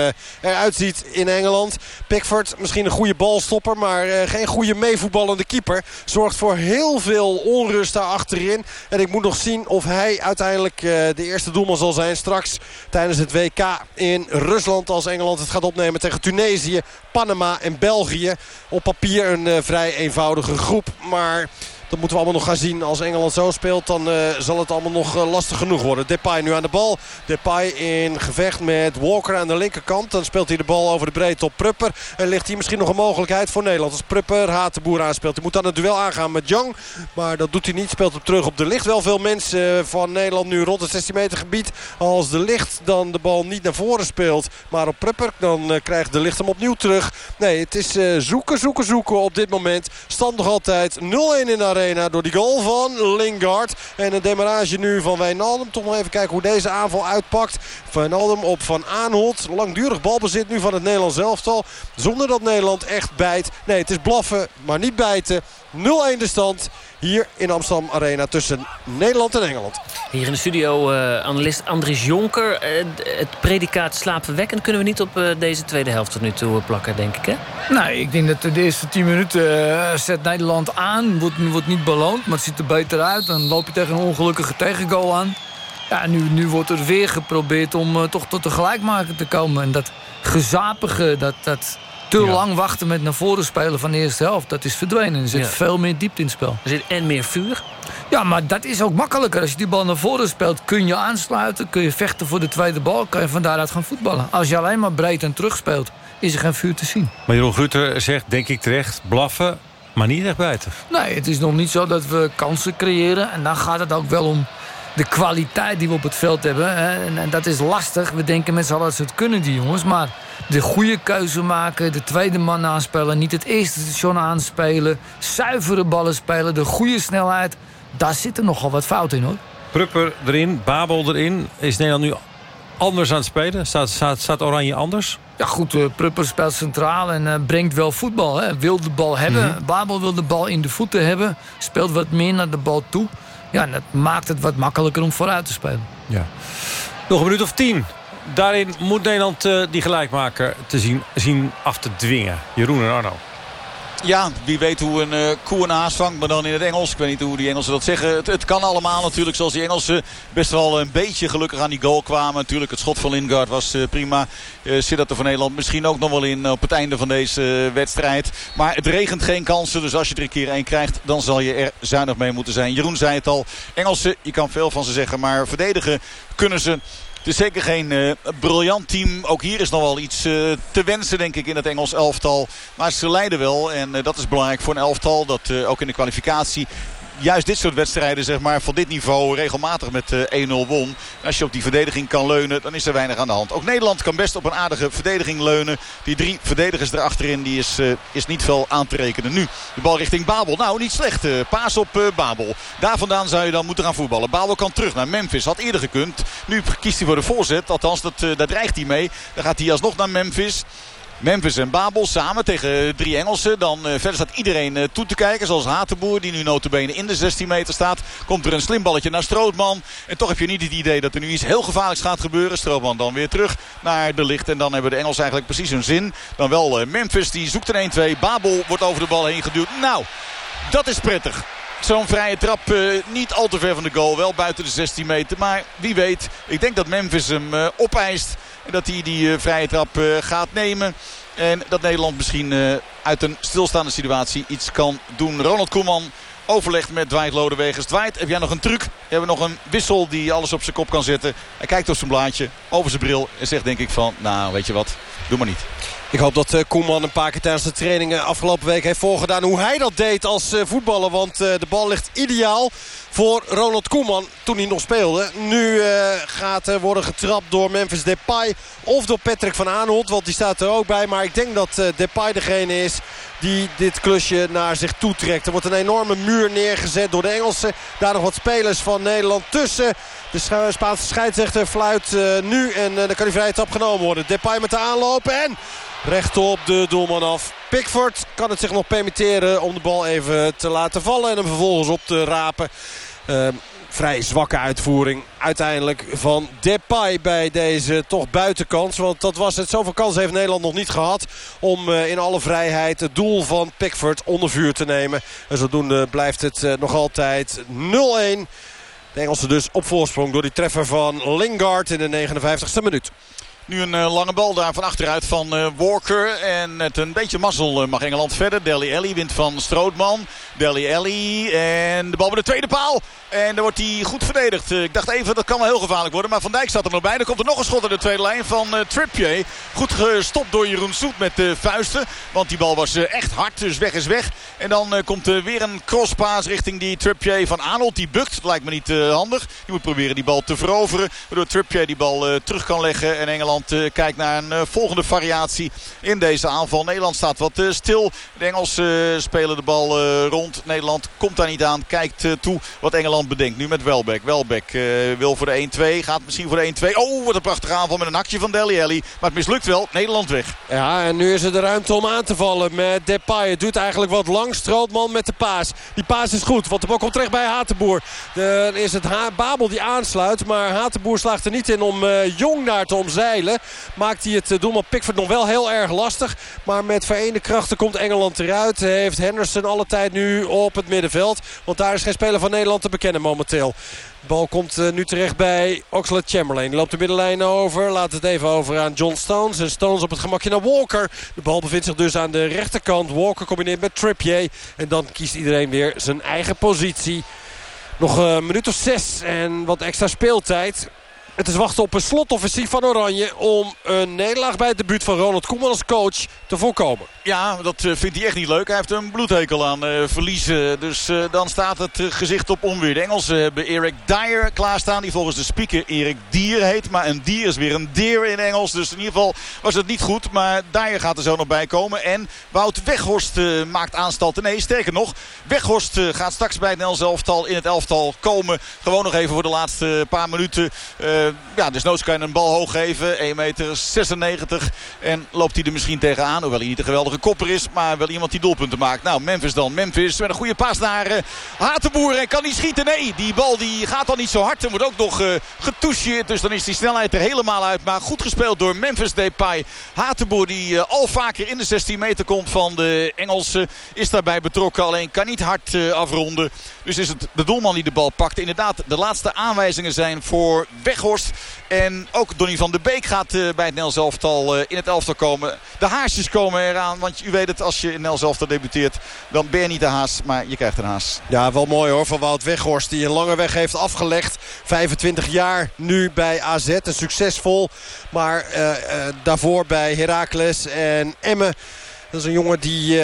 eruit ziet in Engeland. Pickford misschien een goede balstopper. Maar geen goede meevoetballende keeper. Zorgt voor heel veel onrust daar achterin. En ik moet nog zien of hij uiteindelijk de eerste doelman zal zijn straks tijdens het WK in Rusland. Als Engeland het gaat opnemen tegen Tunesië, Panama en België. Op papier een vrij eenvoudige groep. Maar dat moeten we allemaal nog gaan zien. Als Engeland zo speelt, dan uh, zal het allemaal nog uh, lastig genoeg worden. Depay nu aan de bal. Depay in gevecht met Walker aan de linkerkant. Dan speelt hij de bal over de breedte op Prupper. En ligt hier misschien nog een mogelijkheid voor Nederland. Als Prupper Hatenboer aanspeelt. Hij moet dan het duel aangaan met Jang. Maar dat doet hij niet. Speelt hem terug op de licht. Wel veel mensen eh, van Nederland nu rond het 16 meter gebied. Als de licht dan de bal niet naar voren speelt. Maar op Prupper. Dan krijgt de licht hem opnieuw terug. Nee, het is zoeken, zoeken, zoeken op dit moment. Stand nog altijd 0-1 in de door die goal van Lingard. En een demarage nu van Wijnaldum. Toch nog even kijken hoe deze aanval uitpakt. Wijnaldum op Van Aanholt. Langdurig balbezit nu van het Nederlands elftal. Zonder dat Nederland echt bijt. Nee, het is blaffen, maar niet bijten. 0-1 de stand hier in Amsterdam Arena tussen Nederland en Engeland. Hier in de studio uh, analist Andries Jonker. Uh, het predicaat slaapverwekkend kunnen we niet op uh, deze tweede helft tot nu toe plakken, denk ik, hè? Nee, ik denk dat de eerste 10 minuten zet Nederland aan. Wordt, wordt niet beloond, maar het ziet er beter uit. Dan loop je tegen een ongelukkige tegengoal aan. Ja, nu, nu wordt er weer geprobeerd om toch tot de gelijkmaker te komen. En dat gezapige, dat... dat te lang wachten met naar voren spelen van de eerste helft. Dat is verdwenen. Er zit veel meer diepte in het spel. Er zit en meer vuur. Ja, maar dat is ook makkelijker. Als je die bal naar voren speelt, kun je aansluiten. Kun je vechten voor de tweede bal. Kan je van daaruit gaan voetballen. Als je alleen maar breed en terug speelt, is er geen vuur te zien. Maar Jeroen Guter zegt, denk ik terecht, blaffen, maar niet echt buiten. Nee, het is nog niet zo dat we kansen creëren. En dan gaat het ook wel om de kwaliteit die we op het veld hebben. En, en dat is lastig. We denken met z'n allen dat ze het kunnen, die jongens. Maar de goede keuze maken, de tweede man aanspelen... niet het eerste station aanspelen, zuivere ballen spelen... de goede snelheid, daar zit er nogal wat fout in, hoor. Prupper erin, Babel erin. Is Nederland nu anders aan het spelen? Staat, staat, staat Oranje anders? Ja goed, uh, Prupper speelt centraal en uh, brengt wel voetbal. Hè. Wil de bal hebben. Mhm. Babel wil de bal in de voeten hebben. Speelt wat meer naar de bal toe. Ja, dat maakt het wat makkelijker om vooruit te spelen. Ja. Nog een minuut of tien. Daarin moet Nederland uh, die gelijkmaker te zien, zien af te dwingen. Jeroen en Arno. Ja, wie weet hoe een uh, koe een haas vangt, maar dan in het Engels. Ik weet niet hoe die Engelsen dat zeggen. Het, kan allemaal natuurlijk, zoals die Engelsen best wel een beetje gelukkig aan die goal kwamen. Natuurlijk, het schot van Lingard was uh, prima. Uh, zit dat er voor Nederland misschien ook nog wel in op het einde van deze wedstrijd. Maar het regent geen kansen, dus als je er een keer één krijgt, dan zal je er zuinig mee moeten zijn. Jeroen zei het al, Engelsen, je kan veel van ze zeggen, maar verdedigen kunnen ze het is zeker geen uh, briljant team. Ook hier is nog wel iets uh, te wensen denk ik in het Engels elftal. Maar ze leiden wel en uh, dat is belangrijk voor een elftal. Dat ook in de kwalificatie juist dit soort wedstrijden zeg maar, van dit niveau regelmatig met 1-0 eh, won. Als je op die verdediging kan leunen, dan is er weinig aan de hand. Ook Nederland kan best op een aardige verdediging leunen. Die drie verdedigers erachterin die is, uh, is niet veel aan te rekenen. Nu de bal richting Babel. Nou, niet slecht. Uh, paas op Babel. Daar vandaan zou je dan moeten gaan voetballen. Babel kan terug naar Memphis. Had eerder gekund. Nu kiest hij voor de voorzet. Althans, dat, daar dreigt hij mee. Dan gaat hij alsnog naar Memphis. Memphis en Babel samen tegen drie Engelsen. Dan uh, verder staat iedereen uh, toe te kijken. Zoals Hatenboer die nu notabene in de 16 meter staat. Komt er een slim balletje naar Strootman. En toch heb je niet het idee dat er nu iets heel gevaarlijks gaat gebeuren. Strootman dan weer terug naar de licht. En dan hebben de Engelsen eigenlijk precies hun zin. Dan wel uh, Memphis die zoekt een 1-2. Babel wordt over de bal heen geduwd. Nou, dat is prettig. Zo'n vrije trap niet al te ver van de goal. Wel buiten de 16 meter. Maar wie weet. Ik denk dat Memphis hem uh, opeist. En dat hij die uh, vrije trap gaat nemen. En dat Nederland misschien uit een stilstaande situatie iets kan doen. Ronald Koeman overlegt met Dwight Lodewegers. Dwight, heb jij nog een truc? We hebben nog een wissel die alles op zijn kop kan zetten. Hij kijkt op zijn blaadje, over zijn bril en zegt denk ik van... Nou, weet je wat, doe maar niet. Ik hoop dat uh, Koeman een paar keer tijdens de trainingen afgelopen week heeft voorgedaan hoe hij dat deed als uh, voetballer. Want uh, de bal ligt ideaal voor Ronald Koeman toen hij nog speelde. Nu gaat worden getrapt door Memphis Depay of door Patrick van Aanholt. Want die staat er ook bij. Maar ik denk dat Depay degene is die dit klusje naar zich toetrekt. Er wordt een enorme muur neergezet door de Engelsen. Daar nog wat spelers van Nederland tussen. De Spaanse scheidsrechter fluit nu en dan kan die vrije trap genomen worden. Depay met de aanloop en recht op de doelman af. Pickford kan het zich nog permitteren om de bal even te laten vallen en hem vervolgens op te rapen. Uh, vrij zwakke uitvoering uiteindelijk van Depay bij deze toch buitenkans. Want dat was het. Zoveel kans heeft Nederland nog niet gehad om uh, in alle vrijheid het doel van Pickford onder vuur te nemen. En zodoende blijft het uh, nog altijd 0-1. De Engelsen dus op voorsprong door die treffer van Lingard in de 59ste minuut. Nu een uh, lange bal daar van achteruit van uh, Walker. En met een beetje mazzel uh, mag Engeland verder. Deli Alli wint van Strootman. Deli Alli en de bal bij de tweede paal. En dan wordt hij goed verdedigd. ik dacht even dat kan wel heel gevaarlijk worden. Maar Van Dijk staat er nog bij. Dan komt er nog een schot in de tweede lijn van Trippier. Goed gestopt door Jeroen Soet met de vuisten. Want die bal was echt hard. Dus weg is weg. En dan komt er weer een crosspaas richting die Trippier van Arnold. Die bukt. Dat lijkt me niet handig. Die moet proberen die bal te veroveren. Waardoor Trippier die bal terug kan leggen. En Engeland Nederland kijkt naar een eh, volgende variatie in deze aanval. Nederland staat wat eh, stil. De Engelsen eh, spelen de bal rond. Nederland komt daar niet aan. Kijkt toe wat Engeland bedenkt. Nu met Welbeck. Welbeck wil voor de 1-2. Gaat misschien voor de 1-2. Oh, wat een prachtige aanval met een hakje van Deli. Maar het mislukt wel. Nederland weg. Ja, en nu is er de ruimte om aan te vallen met Depay. Het doet eigenlijk wat lang. Strootman met de paas. Die paas is goed, want de bal komt terecht bij Hatenboer. Dan is het Babel die aansluit. Maar Hatenboer slaagt er niet in om Jong daar te omzeilen. Maakt hij het eh, doelman Pickford nog wel heel erg lastig. Maar met vereende krachten komt Engeland eruit. Heeft Henderson alle tijd nu op het middenveld. Want daar is geen speler van Nederland te bekennen momenteel. De bal komt eh, nu terecht bij Oxlade Chamberlain. Loopt de middenlijn over. Laat het even over aan John Stones. En Stones op het gemakje naar Walker. De bal bevindt zich dus aan de rechterkant. Walker combineert met Trippier. En dan kiest iedereen weer zijn eigen positie. Nog een minuut of zes en wat extra speeltijd. Het is wachten op een slotoffensief van Oranje om een nederlaag bij het debuut van Ronald Koeman als coach te voorkomen. Ja, dat eh, vindt hij echt niet leuk. Hij heeft een bloedhekel aan uh, verliezen. Dus uh, dan staat het gezicht op onweer. De Engelsen hebben Eric Dyer klaarstaan. Die volgens de speaker Erik Dier heet. Maar een dier is weer een deer in Engels. Dus in ieder geval was het niet goed. Maar Dyer gaat er zo nog bij komen. En Wout Weghorst maakt aanstalten. Nee, sterker nog. Weghorst gaat straks bij het Nels elftal in het elftal komen. Gewoon nog even voor de laatste paar minuten. Ja, dus noods kan je een bal hoog geven. 1 meter 96. En loopt hij er misschien tegenaan. Hoewel hij niet een geweldige kopper is. Maar wel iemand die doelpunten maakt. Nou, Memphis dan. Memphis met een goede paas naar uh, Hatenboer. En kan hij schieten? Nee, die bal die gaat dan niet zo hard. Er wordt ook nog uh, getoucheerd. Dus dan is die snelheid er helemaal uit. Maar goed gespeeld door Memphis Depay. Hatenboer die al vaker in de 16 meter komt van de Engelsen. Is daarbij betrokken. Alleen kan niet hard afronden. Dus is het de doelman die de bal pakt. Inderdaad, de laatste aanwijzingen zijn voor Weghorst. En ook Donny van der Beek gaat bij het Nederlands elftal in het elftal komen. De haarsjes komen eraan. Want u weet het, als je in Nel zelf debuteert, dan ben je niet de haas, maar je krijgt een haas. Ja, wel mooi hoor, van Wout Weghorst. Die een lange weg heeft afgelegd. 25 jaar nu bij AZ, een succesvol. Maar uh, daarvoor bij Heracles en Emmen. Dat is een jongen die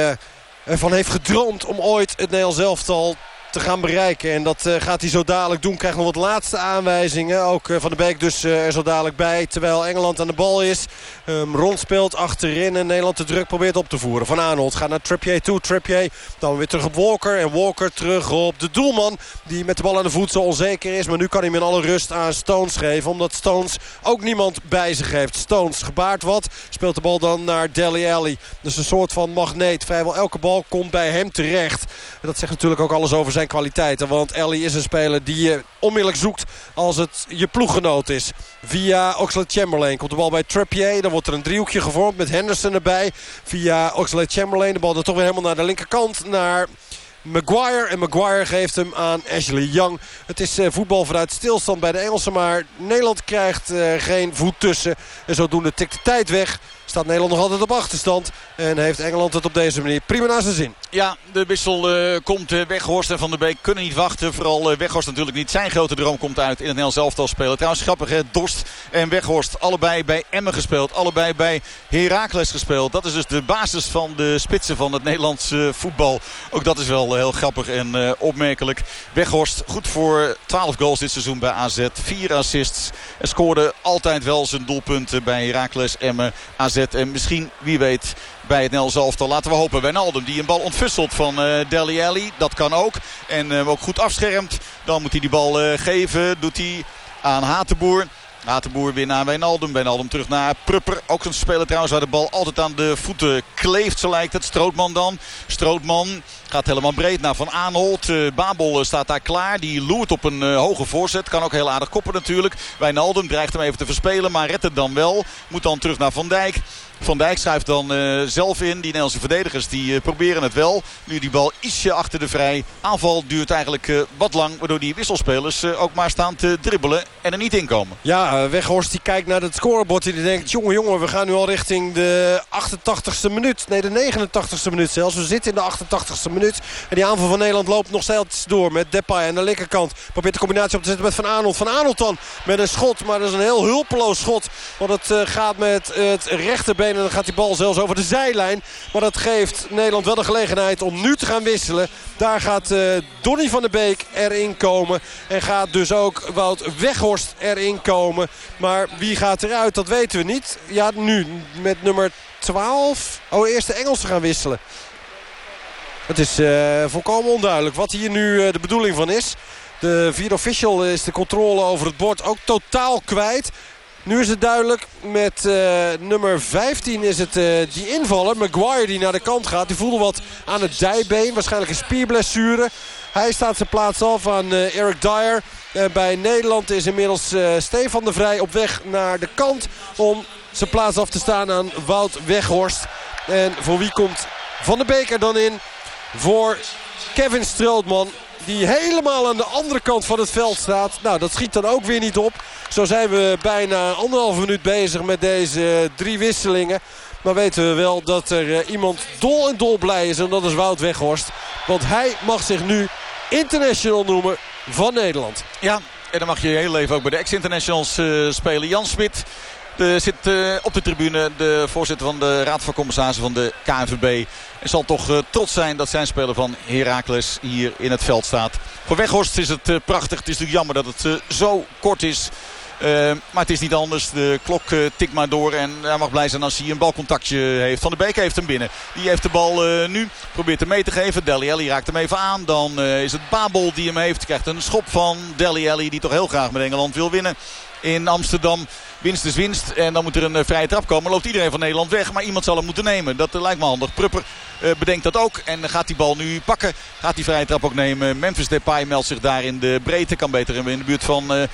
ervan heeft gedroomd om ooit het Nederlands elftal te gaan bereiken. En dat uh, gaat hij zo dadelijk doen. Krijgt nog wat laatste aanwijzingen. Ook uh, Van de Beek dus uh, er zo dadelijk bij. Terwijl Engeland aan de bal is. Um, rondspeelt achterin. En Nederland de druk probeert op te voeren. Van Arnold gaat naar Trippier toe. Trippier dan weer terug op Walker. En Walker terug op de doelman. Die met de bal aan de voet zo onzeker is. Maar nu kan hij met alle rust aan Stones geven. Omdat Stones ook niemand bij zich heeft. Stones gebaart wat. Speelt de bal dan naar Deli Alli. Dus een soort van magneet. Vrijwel elke bal komt bij hem terecht. En dat zegt natuurlijk ook alles over zijn kwaliteiten. Want Ellie is een speler die je onmiddellijk zoekt als het je ploeggenoot is. Via Oxlade Chamberlain komt de bal bij Trippier. Dan wordt er een driehoekje gevormd met Henderson erbij. Via Oxlade Chamberlain. De bal dan toch weer helemaal naar de linkerkant. Naar Maguire. En Maguire geeft hem aan Ashley Young. Het is uh, voetbal vanuit stilstand bij de Engelsen. Maar Nederland krijgt uh, geen voet tussen. En zodoende tikt de tijd weg. Staat Nederland nog altijd op achterstand. En heeft Engeland het op deze manier prima naar zijn zin. Ja, de wissel uh, komt uh, Weghorst en Van der Beek kunnen niet wachten. Vooral uh, Weghorst natuurlijk niet. Zijn grote droom komt uit in het Nederlands elftal spelen. Trouwens grappig hè, Dorst en Weghorst. Allebei bij Emmen gespeeld. Allebei bij Heracles gespeeld. Dat is dus de basis van de spitsen van het Nederlandse voetbal. Ook dat is wel heel grappig en opmerkelijk. Weghorst goed voor 12 goals dit seizoen bij AZ. 4 assists. En scoorde altijd wel zijn doelpunten bij Heracles, Emmen, AZ. En misschien, wie weet, bij het Nels elftal. Laten we hopen. Wijnaldum die een bal ontfusselt van uh, Deli Alli. Dat kan ook. En uh, ook goed afschermt. Dan moet hij die bal uh, geven. Doet hij aan Hatenboer. Hatenboer weer naar Wijnaldum. Wijnaldum terug naar Prupper. Ook een speler trouwens waar de bal altijd aan de voeten kleeft. Zo lijkt het. Strootman dan. Strootman gaat helemaal breed naar Van Aanholt. Uh, Babel staat daar klaar. Die loert op een uh, hoge voorzet. Kan ook heel aardig koppen natuurlijk. Wijnaldum dreigt hem even te verspelen. Maar redt het dan wel. Moet dan terug naar Van Dijk. Van Dijk schuift dan uh, zelf in. Die Nederlandse verdedigers die uh, proberen het wel. Nu die bal ietsje achter de vrij. Aanval duurt eigenlijk uh, wat lang. Waardoor die wisselspelers ook maar staan te dribbelen. En er niet in komen. Ja, Weghorst die kijkt naar het scorebord. En die denkt, jongen jongen, we gaan nu al richting de 88ste minuut. Nee, de 89ste minuut zelfs. We zitten in de 88ste minuut. En die aanval van Nederland loopt nog steeds door met Depay aan de linkerkant. Probeert de combinatie op te zetten met Van Arnold. Van Arnold dan met een schot. Maar dat is een heel hulpeloos schot. Want het gaat met het rechterbeen en dan gaat die bal zelfs over de zijlijn. Maar dat geeft Nederland wel de gelegenheid om nu te gaan wisselen. Daar gaat uh, Donny van der Beek erin komen. En gaat dus ook Wout Weghorst erin komen. Maar wie gaat eruit, dat weten we niet. Ja, nu met nummer 12. Oh, eerst de Engelsen gaan wisselen. Het is uh, volkomen onduidelijk wat hier nu uh, de bedoeling van is. De vierde official is de controle over het bord ook totaal kwijt. Nu is het duidelijk. Met uh, nummer 15 is het uh, die invaller. Maguire die naar de kant gaat. Die voelde wat aan het dijbeen. Waarschijnlijk een spierblessure. Hij staat zijn plaats af aan uh, Eric Dyer. bij Nederland is inmiddels Stefan de Vrij op weg naar de kant. Om zijn plaats af te staan aan Wout Weghorst. En voor wie komt Van der Beek er dan in? Voor Kevin Strootman. Die helemaal aan de andere kant van het veld staat. Nou, dat schiet dan ook weer niet op. Zo zijn we bijna anderhalve minuut bezig met deze drie wisselingen. Maar weten we wel dat er iemand dol en dol blij is. En dat is Wout Weghorst. Want hij mag zich nu international noemen van Nederland. Ja, en dan mag je heel even ook bij de ex-internationals uh, spelen. Jan Smit uh, zit uh, op de tribune. De voorzitter van de Raad van Commissarissen van de KNVB. En zal toch uh, trots zijn dat zijn speler van Heracles hier in het veld staat. Voor Weghorst is het prachtig. Het is natuurlijk jammer dat het zo kort is. Maar het is niet anders. De klok tikt maar door. En hij mag blij zijn als hij een balcontactje heeft. Van de Beek heeft hem binnen. Die heeft de bal nu. Probeert hem mee te geven. Deli raakt hem even aan. Dan is het Babel die hem heeft. Krijgt een schop van Deli Alli. Die toch heel graag met Engeland wil winnen. In Amsterdam. Winst is winst. En dan moet er een vrije trap komen. Loopt iedereen van Nederland weg. Maar iemand zal hem moeten nemen. Dat lijkt me handig. Prupper uh, bedenkt dat ook. En gaat die bal nu pakken. Gaat die vrije trap ook nemen. Memphis Depay meldt zich daar in de breedte. Kan beter in de buurt van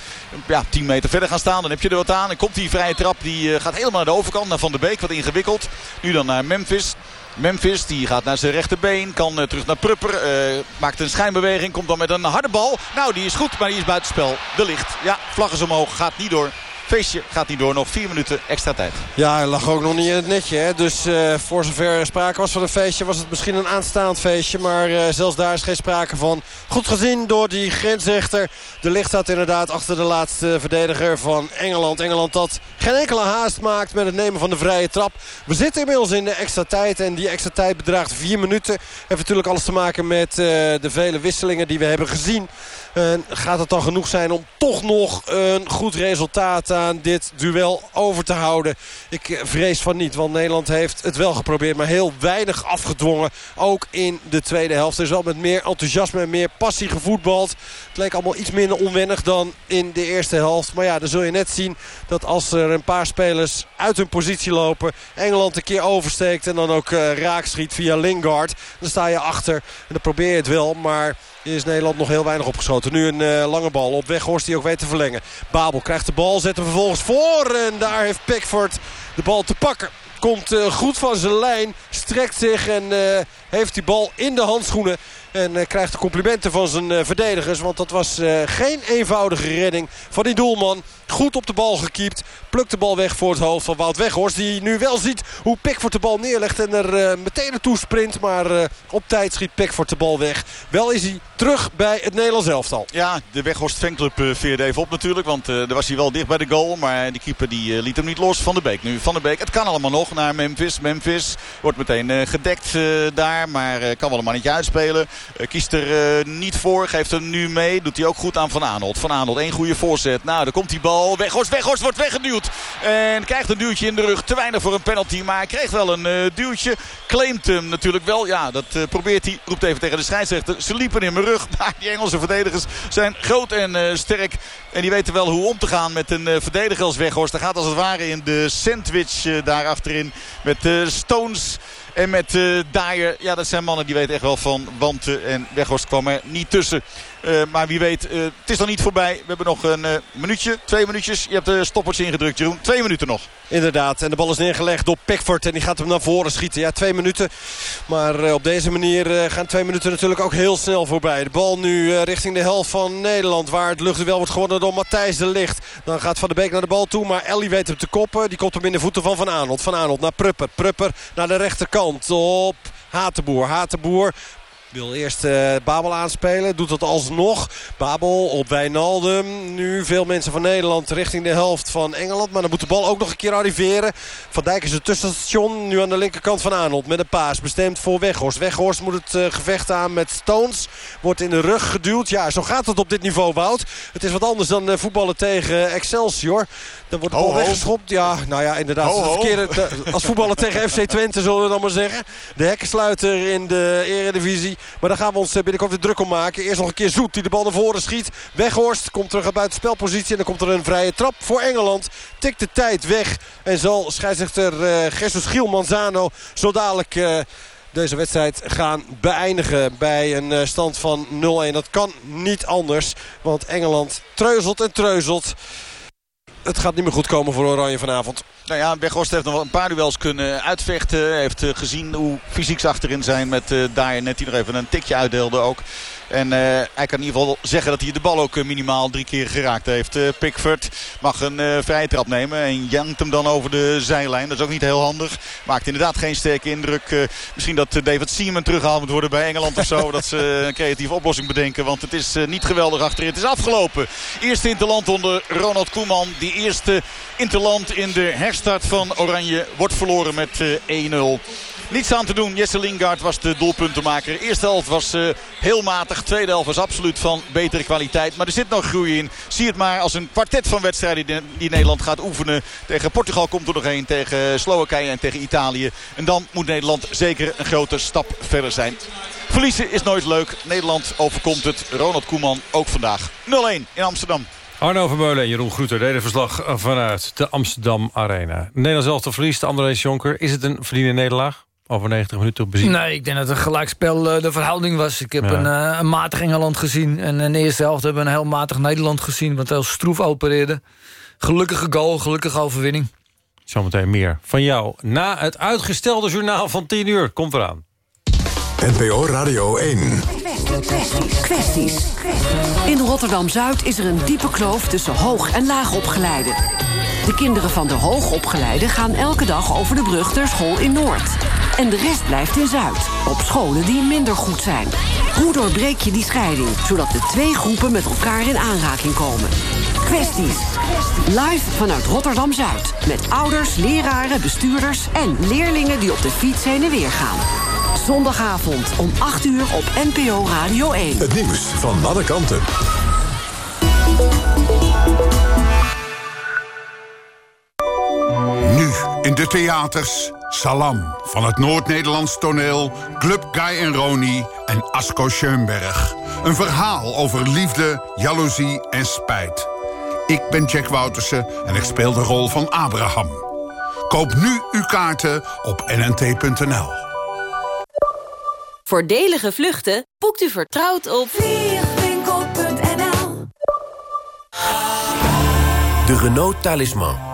ja, 10 meter verder gaan staan. Dan heb je er wat aan. En komt die vrije trap. Die gaat helemaal naar de overkant. Naar Van der Beek. Wat ingewikkeld. Nu dan naar Memphis. Memphis die gaat naar zijn rechterbeen. Kan uh, terug naar Prupper. Uh, maakt een schijnbeweging. Komt dan met een harde bal. Nou die is goed. Maar die is buitenspel. De licht. Ja vlag is omhoog. Gaat niet door feestje gaat niet door. Nog vier minuten extra tijd. Ja, hij lag ook nog niet in het netje. Hè? Dus uh, voor zover sprake was van een feestje was het misschien een aanstaand feestje. Maar uh, zelfs daar is geen sprake van. Goed gezien door die grensrechter. De licht staat inderdaad achter de laatste verdediger van Engeland. Engeland dat geen enkele haast maakt met het nemen van de vrije trap. We zitten inmiddels in de extra tijd. En die extra tijd bedraagt vier minuten. Heeft natuurlijk alles te maken met uh, de vele wisselingen die we hebben gezien. En gaat het dan genoeg zijn om toch nog een goed resultaat aan dit duel over te houden? Ik vrees van niet, want Nederland heeft het wel geprobeerd, maar heel weinig afgedwongen. Ook in de tweede helft. Er is wel met meer enthousiasme en meer passie gevoetbald. Het leek allemaal iets minder onwennig dan in de eerste helft. Maar ja, dan zul je net zien dat als er een paar spelers uit hun positie lopen... Engeland een keer oversteekt en dan ook uh, raak schiet via Lingard... dan sta je achter en dan probeer je het wel, maar is Nederland nog heel weinig opgeschoten. Nu een uh, lange bal op weg. Horst die ook weet te verlengen. Babel krijgt de bal. Zet hem vervolgens voor. En daar heeft Pickford de bal te pakken. Komt uh, goed van zijn lijn. Strekt zich en uh, heeft die bal in de handschoenen. En krijgt de complimenten van zijn verdedigers. Want dat was geen eenvoudige redding van die doelman. Goed op de bal gekiept. Plukt de bal weg voor het hoofd van Wout Weghorst. Die nu wel ziet hoe Pickford de bal neerlegt. En er meteen naartoe sprint. Maar op tijd schiet Pickford de bal weg. Wel is hij terug bij het Nederlands elftal. Ja, de Weghorst fanclub veerde even op natuurlijk. Want uh, daar was hij wel dicht bij de goal. Maar die keeper die, liet hem niet los. Van de Beek nu. Van de Beek, het kan allemaal nog naar Memphis. Memphis wordt meteen gedekt daar. Maar kan wel een mannetje uitspelen. Kiest er niet voor. Geeft hem nu mee. Doet hij ook goed aan Van Aanholt. Van Aanholt, één goede voorzet. Nou, daar komt die bal. Weghorst, Weghorst wordt weggeduwd. En krijgt een duwtje in de rug. Te weinig voor een penalty. Maar hij kreeg wel een duwtje. Claimt hem natuurlijk wel. Ja, dat probeert hij. Roept even tegen de scheidsrechter. Ze liepen in mijn rug. Maar die Engelse verdedigers zijn groot en sterk. En die weten wel hoe om te gaan met een verdediger als Weghorst. Daar gaat als het ware in de sandwich daar achterin. Met Stones... En met uh, Dyer, ja dat zijn mannen die weten echt wel van wanten. En Weghorst kwam er niet tussen. Uh, maar wie weet, uh, het is nog niet voorbij. We hebben nog een minuutje, twee minuutjes. Je hebt de stoppers ingedrukt, Jeroen. Twee minuten nog. Inderdaad, en de bal is neergelegd door Pickford. En die gaat hem naar voren schieten. Ja, twee minuten. Maar op deze manier gaan twee minuten natuurlijk ook heel snel voorbij. De bal nu richting de helft van Nederland. Waar het luchtduel wordt gewonnen door Matthijs de Licht. Dan gaat Van de Beek naar de bal toe. Maar Ellie weet hem te koppen. Die komt hem in de voeten van Van Aanholt. Van Aanholt naar Prupper. Prupper naar de rechterkant op Hatenboer. Hatenboer wil eerst uh, Babel aanspelen. Doet dat alsnog. Babel op Wijnaldum. Nu veel mensen van Nederland richting de helft van Engeland. Maar dan moet de bal ook nog een keer arriveren. Van Dijk is het tussenstation. Nu aan de linkerkant van Arnold. Met een paas bestemd voor Weghorst. Weghorst moet het uh, gevecht aan met Stones. Wordt in de rug geduwd. Ja, zo gaat het op dit niveau, Wout. Het is wat anders dan uh, voetballen tegen Excelsior. Dan wordt de bal weggeschopt. Ja, nou ja, inderdaad. Ho, verkeerde, als voetballen tegen FC Twente, zullen we dan maar zeggen. De hekkensluiter in de eredivisie. Maar daar gaan we ons eh, binnenkort weer druk om maken. Eerst nog een keer Zoet die de bal naar voren schiet. Weghorst komt terug uit buitenspelpositie. En dan komt er een vrije trap voor Engeland. Tikt de tijd weg. En zal scheidsrechter uh, Jesus Giel Manzano zo dadelijk... Uh, deze wedstrijd gaan beëindigen bij een stand van 0-1. Dat kan niet anders, want Engeland treuzelt en treuzelt het gaat niet meer goed komen voor Oranje vanavond. Nou ja, Weghorst heeft nog wel een paar duels kunnen uitvechten. Heeft eh, gezien hoe fysiek ze achterin zijn met uh, net die nog even een tikje uitdeelde ook. En uh, hij kan in ieder geval zeggen dat hij de bal ook minimaal drie keer geraakt heeft. Uh, Pickford mag een uh, vrije trap nemen en jankt hem dan over de zijlijn. Dat is ook niet heel handig. Maakt inderdaad geen sterke indruk. misschien dat David Seaman teruggehaald moet worden bij Engeland of zo. dat ze een creatieve oplossing bedenken. Want het is niet geweldig achterin. Het is afgelopen. Eerste interland onder Ronald Koeman. Die eerste interland in de herstart van Oranje wordt verloren met 1-0. Niets aan te doen. Jesse Lingard was de doelpuntenmaker. Eerste helft was uh, heel matig. De tweede helft was absoluut van betere kwaliteit. Maar er zit nog groei in. Zie het maar als een kwartet van wedstrijden die, Nederland gaat oefenen. Tegen Portugal komt er nog één. Tegen Slowakije en tegen Italië. En dan moet Nederland zeker een grote stap verder zijn. Verliezen is nooit leuk. Nederland overkomt het. Ronald Koeman ook vandaag. 0-1 in Amsterdam. Arno Vermeulen en Jeroen Groeter deden verslag vanuit de Amsterdam Arena. Nederland zelf te verliest, André Jonker. Is het een verdiende nederlaag? Over 90 minuten op bezien? Nee, ik denk dat het een gelijkspel uh, de verhouding was. Ik heb een, uh, een, matig Engeland gezien. En in de eerste helft hebben we een heel matig Nederland gezien. Wat heel stroef opereerde. Gelukkige goal, gelukkige overwinning. Zometeen meer van jou. Na het uitgestelde journaal van 10 uur. Komt eraan. NPO Radio 1. Kwesties. Kwesties. In Rotterdam-Zuid is er een diepe kloof tussen hoog- en laagopgeleiden. De kinderen van de hoogopgeleiden gaan elke dag over de brug naar school in Noord. En de rest blijft in Zuid, op scholen die minder goed zijn. Hoe doorbreek je die scheiding, zodat de twee groepen met elkaar in aanraking komen? Kwesties. Live vanuit Rotterdam-Zuid. Met ouders, leraren, bestuurders en leerlingen die op de fiets heen en weer gaan. Zondagavond om 8 uur op NPO Radio 1. Het nieuws van alle kanten. In de theaters Salam van het Noord-Nederlands toneel... Club Guy en Roni en Asko Schoenberg. Een verhaal over liefde, jaloezie en spijt. Ik ben Jack Woutersen en ik speel de rol van Abraham. Koop nu uw kaarten op nnt.nl. Voordelige vluchten boekt u vertrouwd op vliegwinkel.nl De Renault Talisman.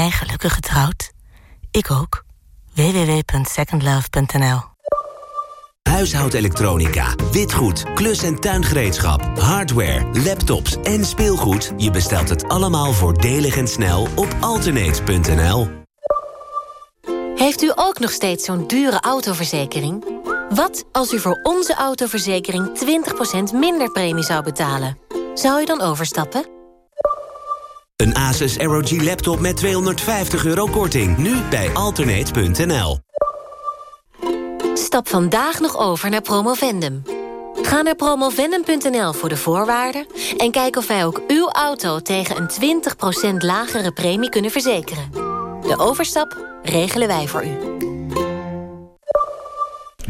Jij gelukkig getrouwd? Ik ook. www.secondlove.nl Huishoudelektronica, witgoed, klus- en tuingereedschap, hardware, laptops en speelgoed. Je bestelt het allemaal voordelig en snel op alternate.nl. Heeft u ook nog steeds zo'n dure autoverzekering? Wat als u voor onze autoverzekering 20% minder premie zou betalen? Zou u dan overstappen? Een Asus ROG laptop met 250 euro korting. Nu bij alternate.nl. Stap vandaag nog over naar Promovendum. Ga naar promovendum.nl voor de voorwaarden... en kijk of wij ook uw auto tegen een 20% lagere premie kunnen verzekeren. De overstap regelen wij voor u.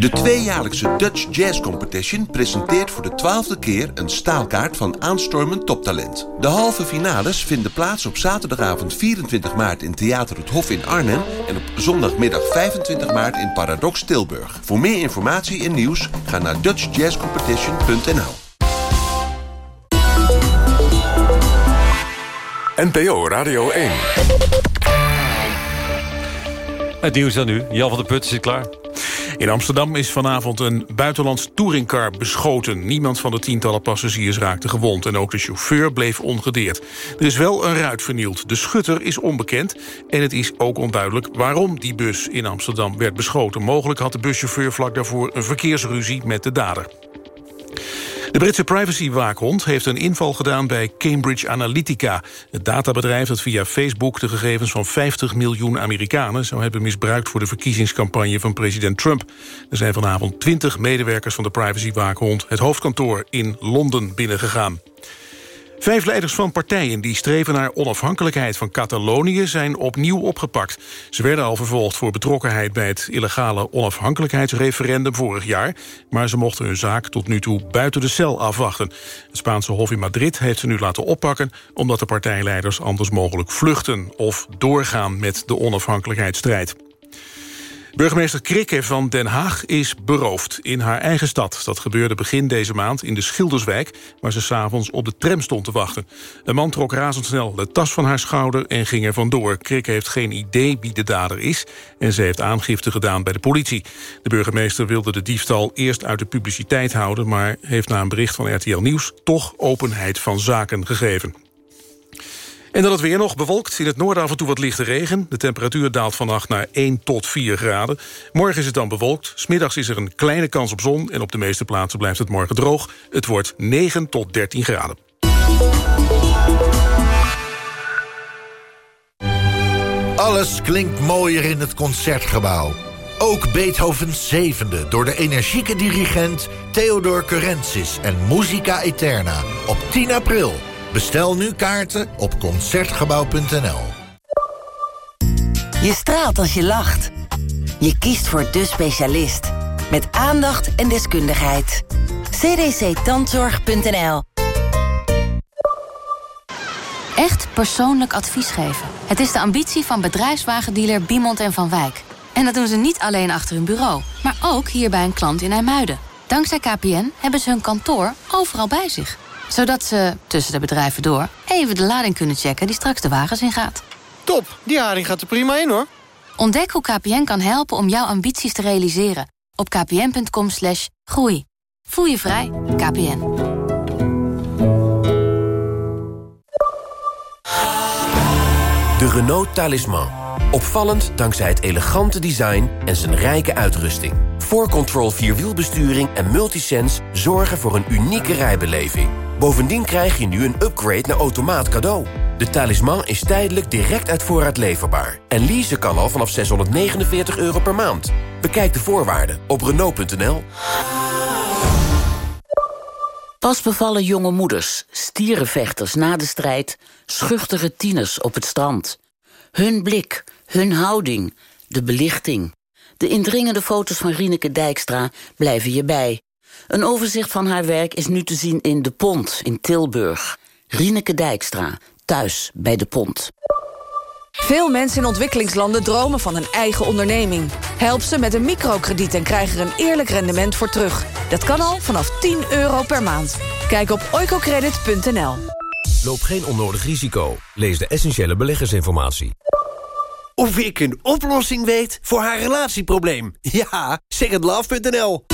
De tweejaarlijkse Dutch Jazz Competition presenteert voor de twaalfde keer een staalkaart van aanstormend toptalent. De halve finales vinden plaats op zaterdagavond 24 maart in Theater het Hof in Arnhem en op zondagmiddag 25 maart in Paradox Tilburg. Voor meer informatie en nieuws ga naar dutchjazzcompetition.nl. NPO Radio 1. Het nieuws dan nu. Jan van der Put zit klaar. In Amsterdam is vanavond een buitenlands touringcar beschoten. Niemand van de tientallen passagiers raakte gewond... en ook de chauffeur bleef ongedeerd. Er is wel een ruit vernield. De schutter is onbekend en het is ook onduidelijk... waarom die bus in Amsterdam werd beschoten. Mogelijk had de buschauffeur vlak daarvoor een verkeersruzie met de dader. De Britse privacywaakhond heeft een inval gedaan bij Cambridge Analytica. Het databedrijf dat via Facebook de gegevens van 50 miljoen Amerikanen... zou hebben misbruikt voor de verkiezingscampagne van president Trump. Er zijn vanavond 20 medewerkers van de privacywaakhond... het hoofdkantoor in Londen binnengegaan. Vijf leiders van partijen die streven naar onafhankelijkheid van Catalonië zijn opnieuw opgepakt. Ze werden al vervolgd voor betrokkenheid bij het illegale onafhankelijkheidsreferendum vorig jaar, maar ze mochten hun zaak tot nu toe buiten de cel afwachten. Het Spaanse Hof in Madrid heeft ze nu laten oppakken omdat de partijleiders anders mogelijk vluchten of doorgaan met de onafhankelijkheidsstrijd. Burgemeester Krikke van Den Haag is beroofd in haar eigen stad. Dat gebeurde begin deze maand in de Schilderswijk... waar ze s'avonds op de tram stond te wachten. Een man trok razendsnel de tas van haar schouder en ging er vandoor. Krikke heeft geen idee wie de dader is... en ze heeft aangifte gedaan bij de politie. De burgemeester wilde de diefstal eerst uit de publiciteit houden... maar heeft na een bericht van RTL Nieuws toch openheid van zaken gegeven. En dan het weer nog bewolkt. In het noorden af en toe wat lichte regen. De temperatuur daalt vannacht naar 1 tot 4 graden. Morgen is het dan bewolkt. Smiddags is er een kleine kans op zon. En op de meeste plaatsen blijft het morgen droog. Het wordt 9 tot 13 graden. Alles klinkt mooier in het Concertgebouw. Ook Beethovens zevende door de energieke dirigent Theodor Curensis en Musica Eterna op 10 april. Bestel nu kaarten op Concertgebouw.nl. Je straalt als je lacht. Je kiest voor de specialist. Met aandacht en deskundigheid. cdctandzorg.nl Echt persoonlijk advies geven. Het is de ambitie van bedrijfswagendealer Biemond en Van Wijk. En dat doen ze niet alleen achter hun bureau, maar ook hier bij een klant in IJmuiden. Dankzij KPN hebben ze hun kantoor overal bij zich zodat ze, tussen de bedrijven door, even de lading kunnen checken die straks de wagens ingaat. Top, die haring gaat er prima in hoor. Ontdek hoe KPN kan helpen om jouw ambities te realiseren. Op kpn.com slash groei. Voel je vrij, KPN. De Renault Talisman. Opvallend dankzij het elegante design en zijn rijke uitrusting. 4Control Vierwielbesturing en Multisense zorgen voor een unieke rijbeleving. Bovendien krijg je nu een upgrade naar automaat cadeau. De talisman is tijdelijk direct uit voorraad leverbaar. En leasen kan al vanaf 649 euro per maand. Bekijk de voorwaarden op Renault.nl. Pas bevallen jonge moeders, stierenvechters na de strijd... schuchtere tieners op het strand. Hun blik, hun houding, de belichting... De indringende foto's van Rieneke Dijkstra blijven je bij. Een overzicht van haar werk is nu te zien in De Pont in Tilburg. Rieneke Dijkstra, thuis bij De Pont. Veel mensen in ontwikkelingslanden dromen van een eigen onderneming. Help ze met een microkrediet en krijg er een eerlijk rendement voor terug. Dat kan al vanaf 10 euro per maand. Kijk op oicocredit.nl. Loop geen onnodig risico. Lees de essentiële beleggersinformatie. Of ik een oplossing weet voor haar relatieprobleem? Ja, secondlove.nl.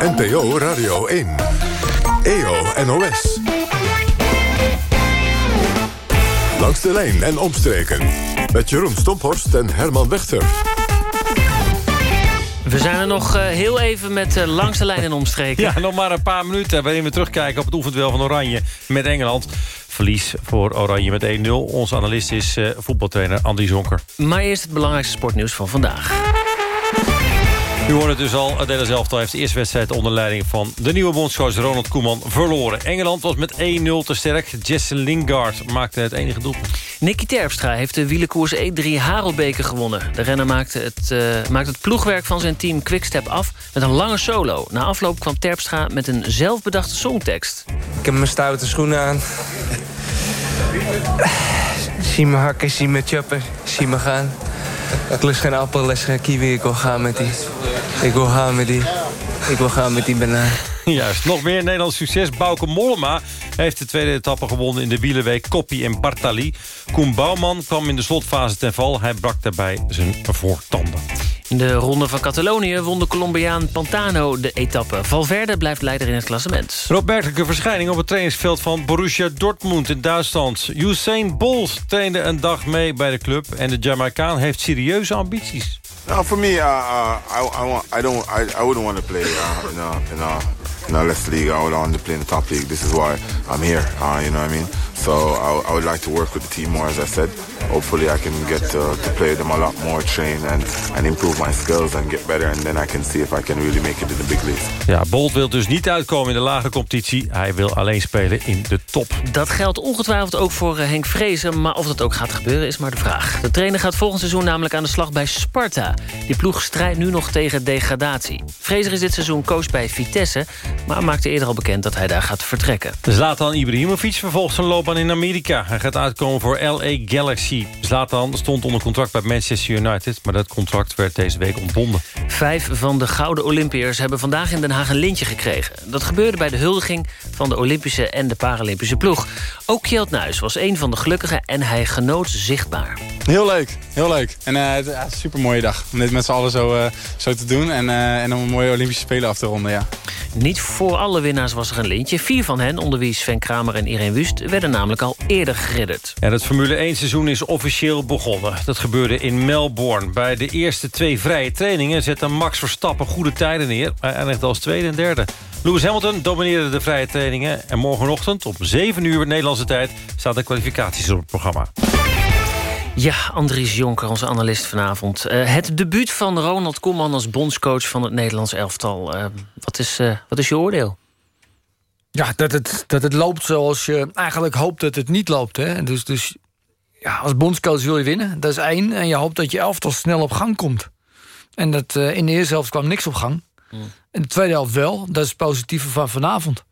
NPO Radio 1. EO NOS. Langs de lijn en omstreken. Met Jeroen Stomphorst en Herman Wechter. We zijn er nog uh, heel even met uh, langs de lijn en omstreken. Ja, nog maar een paar minuten waarin we terugkijken op het oefenduel van Oranje met Engeland. Verlies voor Oranje met 1-0. Onze analist is uh, voetbaltrainer Andy Zonker. Maar eerst het belangrijkste sportnieuws van vandaag. U hoort het dus al, het hele zelftal heeft de eerste wedstrijd... onder leiding van de nieuwe bondscoach Ronald Koeman verloren. Engeland was met 1-0 te sterk. Jesse Lingard maakte het enige doelpunt. Nicky Terpstra heeft de wielenkoers E3 Harelbeke gewonnen. De renner maakte het, uh, maakte het ploegwerk van zijn team Quickstep af... met een lange solo. Na afloop kwam Terpstra met een zelfbedachte songtekst. Ik heb mijn stoute schoenen aan. zie me hakken, zie me choppen, zie me gaan. Ik lust geen appel, les geen kiwi, ik wil gaan met die. Ik wil gaan met die. Ik wil gaan met die banaan. Juist, nog meer Nederlands succes. Bauke Mollema heeft de tweede etappe gewonnen in de wielenweek Koppie en Bartali. Koen Bouwman kwam in de slotfase ten val. Hij brak daarbij zijn voortanden. In de ronde van Catalonië won de Colombiaan Pantano de etappe. Valverde blijft leider in het klassement. Een opmerkelijke verschijning op het trainingsveld van Borussia Dortmund in Duitsland. Usain Bolt trainde een dag mee bij de club... en de Jamaicaan heeft serieuze ambities. No, for me, uh, uh, I, I, want, I don't, I, I wouldn't want to play uh, in, a, in, a, in a less league. I would want to play in the top league. This is why I'm here. Uh, you know what I mean? So I, I would like to work with the team more, as I said. Hopefully, I can get to, to play them a lot more, train and, and improve my skills and get better. And then I can see if I can really make it in the big leagues. Ja, Bolt wil dus niet uitkomen in de lage competitie. Hij wil alleen spelen in de top. Dat geldt ongetwijfeld ook voor uh, Henk Vrezen. Maar of dat ook gaat gebeuren is maar de vraag. De trainer gaat volgend seizoen namelijk aan de slag bij Sparta. Die ploeg strijdt nu nog tegen degradatie. Vrezer is dit seizoen coach bij Vitesse... maar maakte eerder al bekend dat hij daar gaat vertrekken. Zlatan Ibrahimovic vervolgt zijn loopbaan in Amerika. Hij gaat uitkomen voor LA Galaxy. Zlatan stond onder contract bij Manchester United... maar dat contract werd deze week ontbonden. Vijf van de gouden Olympiërs hebben vandaag in Den Haag een lintje gekregen. Dat gebeurde bij de huldiging van de Olympische en de Paralympische ploeg. Ook Kjeld Nuis was een van de gelukkigen en hij genoot zichtbaar. Heel leuk, heel leuk. En uh, het is een super mooie dag om dit met z'n allen zo, uh, zo te doen. En, uh, en om een mooie Olympische Spelen af te ronden, ja. Niet voor alle winnaars was er een lintje. Vier van hen, onder wie Sven Kramer en Irene Wust... werden namelijk al eerder geridderd. En het Formule 1 seizoen is officieel begonnen. Dat gebeurde in Melbourne. Bij de eerste twee vrije trainingen zette Max Verstappen goede tijden neer. Hij eindigde als tweede en derde. Lewis Hamilton domineerde de vrije trainingen. En morgenochtend om 7 uur Nederlandse tijd... staan de kwalificaties op het programma. Ja, Andries Jonker, onze analist vanavond. Uh, het debuut van Ronald Koeman als bondscoach van het Nederlands elftal. Uh, wat, is, uh, wat is je oordeel? Ja, dat het, dat het loopt zoals je eigenlijk hoopt dat het niet loopt. Hè? Dus, dus ja, als bondscoach wil je winnen, dat is één. En je hoopt dat je elftal snel op gang komt. En dat, in de eerste helft kwam niks op gang. Hmm. In de tweede helft wel, dat is het positieve van vanavond.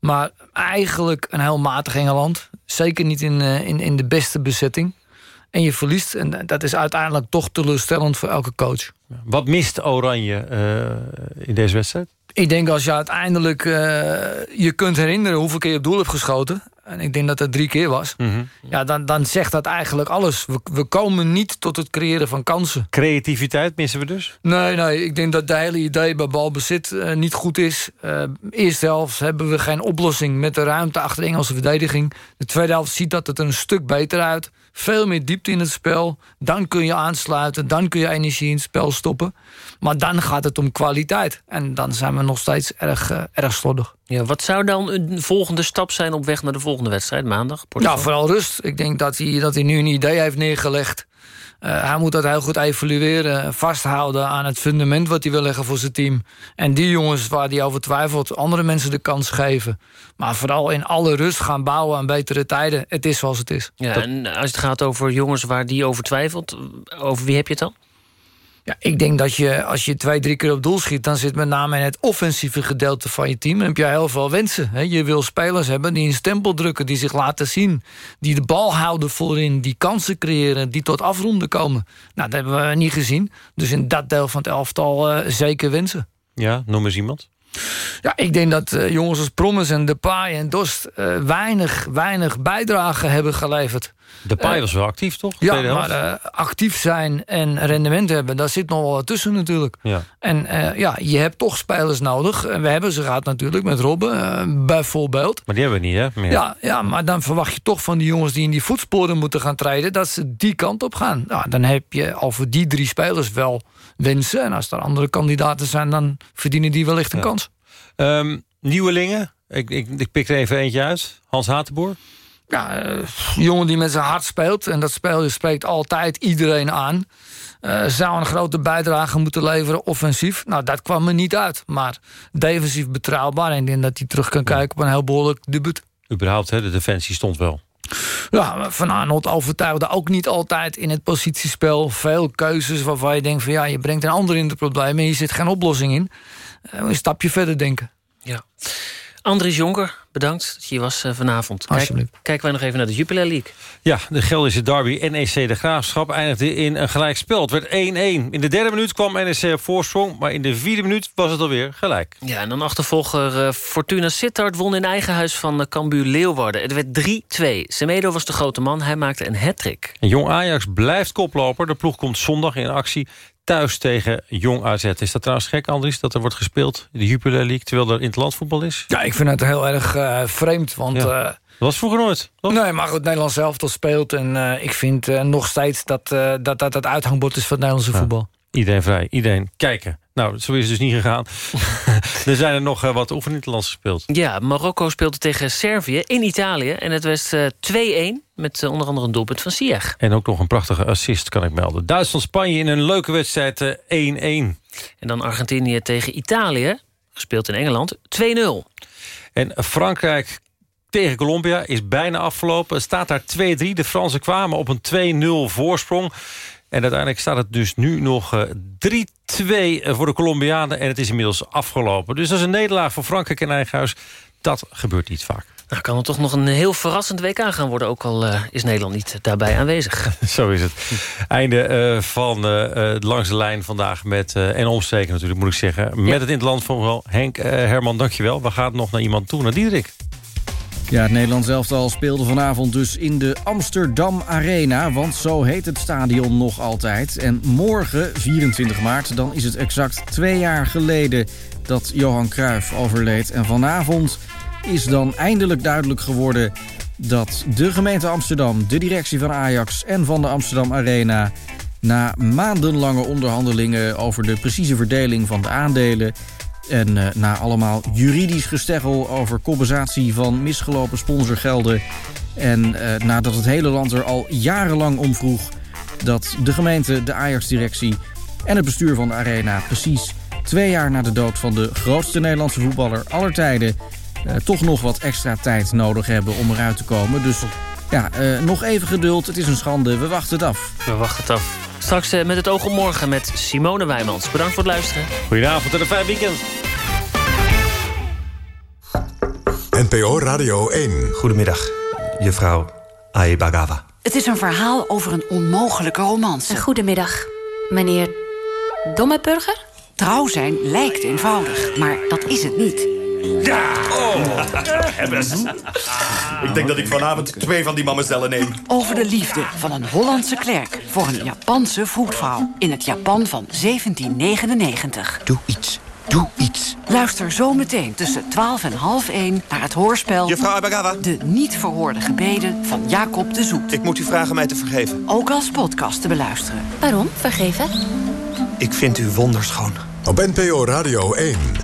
Maar eigenlijk een heel matig Engeland. Zeker niet in, in, in de beste bezetting. En je verliest. En dat is uiteindelijk toch teleurstellend voor elke coach. Wat mist Oranje uh, in deze wedstrijd? Ik denk als je uiteindelijk uh, je kunt herinneren hoeveel keer je op doel hebt geschoten. En ik denk dat dat drie keer was. Mm -hmm. Ja, dan, dan zegt dat eigenlijk alles. We, we komen niet tot het creëren van kansen. Creativiteit missen we dus? Nee, nee. Ik denk dat het hele idee bij balbezit uh, niet goed is. Uh, eerste helft hebben we geen oplossing met de ruimte achter de Engelse verdediging. De tweede helft ziet dat het er een stuk beter uit. Veel meer diepte in het spel. Dan kun je aansluiten. Dan kun je energie in het spel stoppen. Maar dan gaat het om kwaliteit. En dan zijn we nog steeds erg, uh, erg slordig. Ja, wat zou dan een volgende stap zijn op weg naar de volgende wedstrijd maandag? Portugal? Ja, vooral rust. Ik denk dat hij, dat hij nu een idee heeft neergelegd. Hij moet dat heel goed evalueren, vasthouden aan het fundament wat hij wil leggen voor zijn team. En die jongens waar hij over twijfelt, andere mensen de kans geven. Maar vooral in alle rust gaan bouwen aan betere tijden. Het is zoals het is. Ja, en als het gaat over jongens waar die over twijfelt, over wie heb je het dan? Ja, ik denk dat je, als je twee, drie keer op doel schiet... dan zit met name in het offensieve gedeelte van je team... heb je heel veel wensen. Je wil spelers hebben die een stempel drukken, die zich laten zien... die de bal houden voorin, die kansen creëren... die tot afronden komen. Nou, dat hebben we niet gezien. Dus in dat deel van het elftal uh, zeker wensen. Ja, noem eens iemand. Ja, ik denk dat uh, jongens als Promes en Depay en Dost... Uh, weinig, weinig bijdrage hebben geleverd. Depay was wel actief, toch? Ja, maar actief zijn en rendement hebben... daar zit nog wel wat tussen natuurlijk. Ja. En ja, je hebt toch spelers nodig. En we hebben ze gehad natuurlijk met Robben, bijvoorbeeld. Maar die hebben we niet, hè? Meer. Ja, ja, maar dan verwacht je toch van die jongens... die in die voetsporen moeten gaan treden... dat ze die kant op gaan. Nou, dan heb je over die drie spelers wel wensen. En als er andere kandidaten zijn... dan verdienen die wellicht een ja. kans. Um, nieuwelingen, ik, ik, ik pik er even eentje uit. Hans Hatenboer. Ja, uh, jongen die met zijn hart speelt. En dat spel spreekt altijd iedereen aan. Uh, zou een grote bijdrage moeten leveren offensief. Nou, dat kwam er niet uit. Maar defensief betrouwbaar. En ik denk dat hij terug kan kijken op een heel behoorlijk debuut. Überhaupt, hè, de defensie stond wel. Ja, Van Arnold overtuigde ook niet altijd in het positiespel. Veel keuzes waarvan je denkt van ja, je brengt een ander in de problemen... en je zit geen oplossing in. Uh, een stapje verder denken. Ja. Andries Jonker, bedankt dat je hier was uh, vanavond. Kijk, kijken wij nog even naar de Jupiler League. Ja, de Gelderse derby NEC De Graafschap eindigde in een gelijk spel. Het werd 1-1. In de derde minuut kwam NEC op voorsprong... maar in de vierde minuut was het alweer gelijk. Ja, en dan achtervolger uh, Fortuna Sittard won in eigen huis van uh, Cambuur Leeuwarden. Het werd 3-2. Semedo was de grote man, hij maakte een hat-trick. Jong Ajax blijft koploper. De ploeg komt zondag in actie thuis tegen Jong AZ. Is dat trouwens gek, Andries, dat er wordt gespeeld... in de Jupiler League, terwijl er in het landvoetbal is? Ja, ik vind het heel erg uh, vreemd, want... Ja. Uh, dat was vroeger nooit, toch? Nee, maar goed, Nederland zelf speelt. En uh, ik vind nog steeds dat, dat dat het uithangbord is van het Nederlandse ja. voetbal. Iedereen vrij, iedereen kijken. Nou, zo is het dus niet gegaan. er zijn er nog uh, wat oefeninterlands gespeeld. Ja, Marokko speelde tegen Servië in Italië. En het was uh, 2-1 met uh, onder andere een doelpunt van Ziyech. En ook nog een prachtige assist, kan ik melden. Duitsland-Spanje in een leuke wedstrijd 1-1. en dan Argentinië tegen Italië, gespeeld in Engeland, 2-0. En Frankrijk tegen Colombia is bijna afgelopen. Het staat daar 2-3. De Fransen kwamen op een 2-0 voorsprong. En uiteindelijk staat het dus nu nog uh, 3-2 voor de Colombianen. En het is inmiddels afgelopen. Dus dat is een nederlaag voor Frankrijk in eigen huis. Dat gebeurt niet vaak. Nou, kan het toch nog een heel verrassend WK gaan worden... ook al uh, is Nederland niet daarbij aanwezig. Zo is het. Einde uh, van uh, langs de lijn vandaag met... en omsteken natuurlijk, moet ik zeggen. Met ja. het in het land van. Henk, Herman, dankjewel. We gaan nog naar iemand toe, naar Diederik. Ja, het Nederlands elftal speelde vanavond dus in de Amsterdam Arena... want zo heet het stadion nog altijd. En morgen, 24 maart, dan is het exact twee jaar geleden... dat Johan Cruijff overleed. En vanavond is dan eindelijk duidelijk geworden... dat de gemeente Amsterdam, de directie van Ajax en van de Amsterdam Arena... na maandenlange onderhandelingen over de precieze verdeling van de aandelen... En uh, na allemaal juridisch gesteggel over compensatie van misgelopen sponsorgelden... en uh, nadat het hele land er al jarenlang om vroeg... dat de gemeente, de Ajax-directie en het bestuur van de Arena... precies twee jaar na de dood van de grootste Nederlandse voetballer aller tijden... Uh, toch nog wat extra tijd nodig hebben om eruit te komen. Dus ja, nog even geduld. Het is een schande. We wachten het af. We wachten het af. Straks uh, met het oog op morgen met Simone Wijmans. Bedankt voor het luisteren. Goedenavond en een fijn weekend. NPO Radio 1. Goedemiddag, juffrouw Aibagawa. Het is een verhaal over een onmogelijke romance. Goedemiddag, meneer Dommeburger? Trouw zijn lijkt eenvoudig, maar dat is het niet. Ja! Oh, ik denk dat ik vanavond twee van die mammezellen neem. Over de liefde van een Hollandse klerk voor een Japanse voetvrouw... in het Japan van 1799. Doe iets. Doe iets. Luister zometeen tussen 12 en half 1 naar het hoorspel... Juffrouw Abagawa. De niet verhoorde gebeden van Jacob de Zoet. Ik moet u vragen mij te vergeven. Ook als podcast te beluisteren. Waarom vergeven? Ik vind u wonderschoon. Op NPO Radio 1.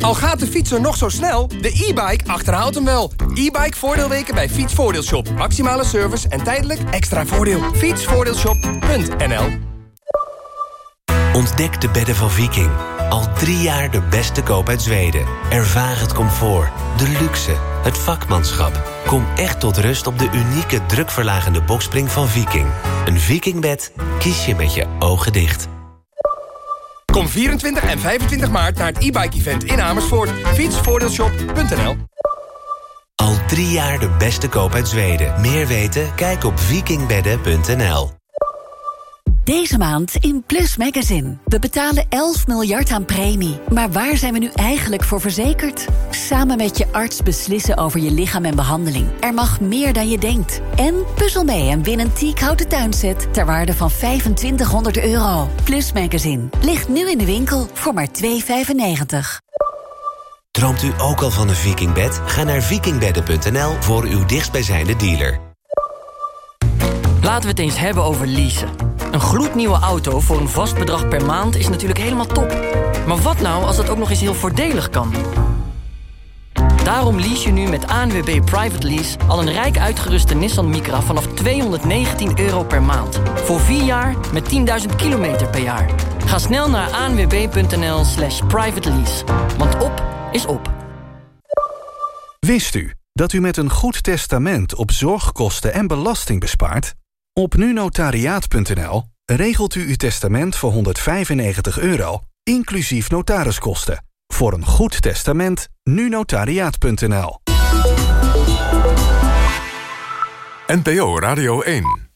Al gaat de fietser nog zo snel, de e-bike achterhaalt hem wel. E-bike voordeelweken bij Fietsvoordeelshop. Maximale service en tijdelijk extra voordeel. Fietsvoordeelshop.nl Ontdek de bedden van Viking. Al drie jaar de beste koop uit Zweden. Ervaar het comfort, de luxe, het vakmanschap. Kom echt tot rust op de unieke drukverlagende bokspring van Viking. Een Vikingbed kies je met je ogen dicht. Kom 24 en 25 maart naar het e-bike event in Amersfoort. Fietsvoordeelshop.nl Al drie jaar de beste koop uit Zweden. Meer weten? Kijk op vikingbedden.nl. Deze maand in Plus Magazine. We betalen 11 miljard aan premie. Maar waar zijn we nu eigenlijk voor verzekerd? Samen met je arts beslissen over je lichaam en behandeling. Er mag meer dan je denkt. En puzzel mee en win een teakhouten tuinset... ter waarde van 2500 euro. Plus Magazine. Ligt nu in de winkel voor maar 2,95. Droomt u ook al van een vikingbed? Ga naar vikingbedden.nl voor uw dichtstbijzijnde dealer. Laten we het eens hebben over leasen. Een gloednieuwe auto voor een vast bedrag per maand is natuurlijk helemaal top. Maar wat nou als dat ook nog eens heel voordelig kan? Daarom lease je nu met ANWB Private Lease al een rijk uitgeruste Nissan Micra vanaf 219 euro per maand. Voor 4 jaar met 10.000 kilometer per jaar. Ga snel naar anwb.nl slash private lease. Want op is op. Wist u dat u met een goed testament op zorgkosten en belasting bespaart? Op nunotariaat.nl regelt u uw testament voor 195 euro, inclusief notariskosten. Voor een goed testament, nunotariaat.nl NPO Radio 1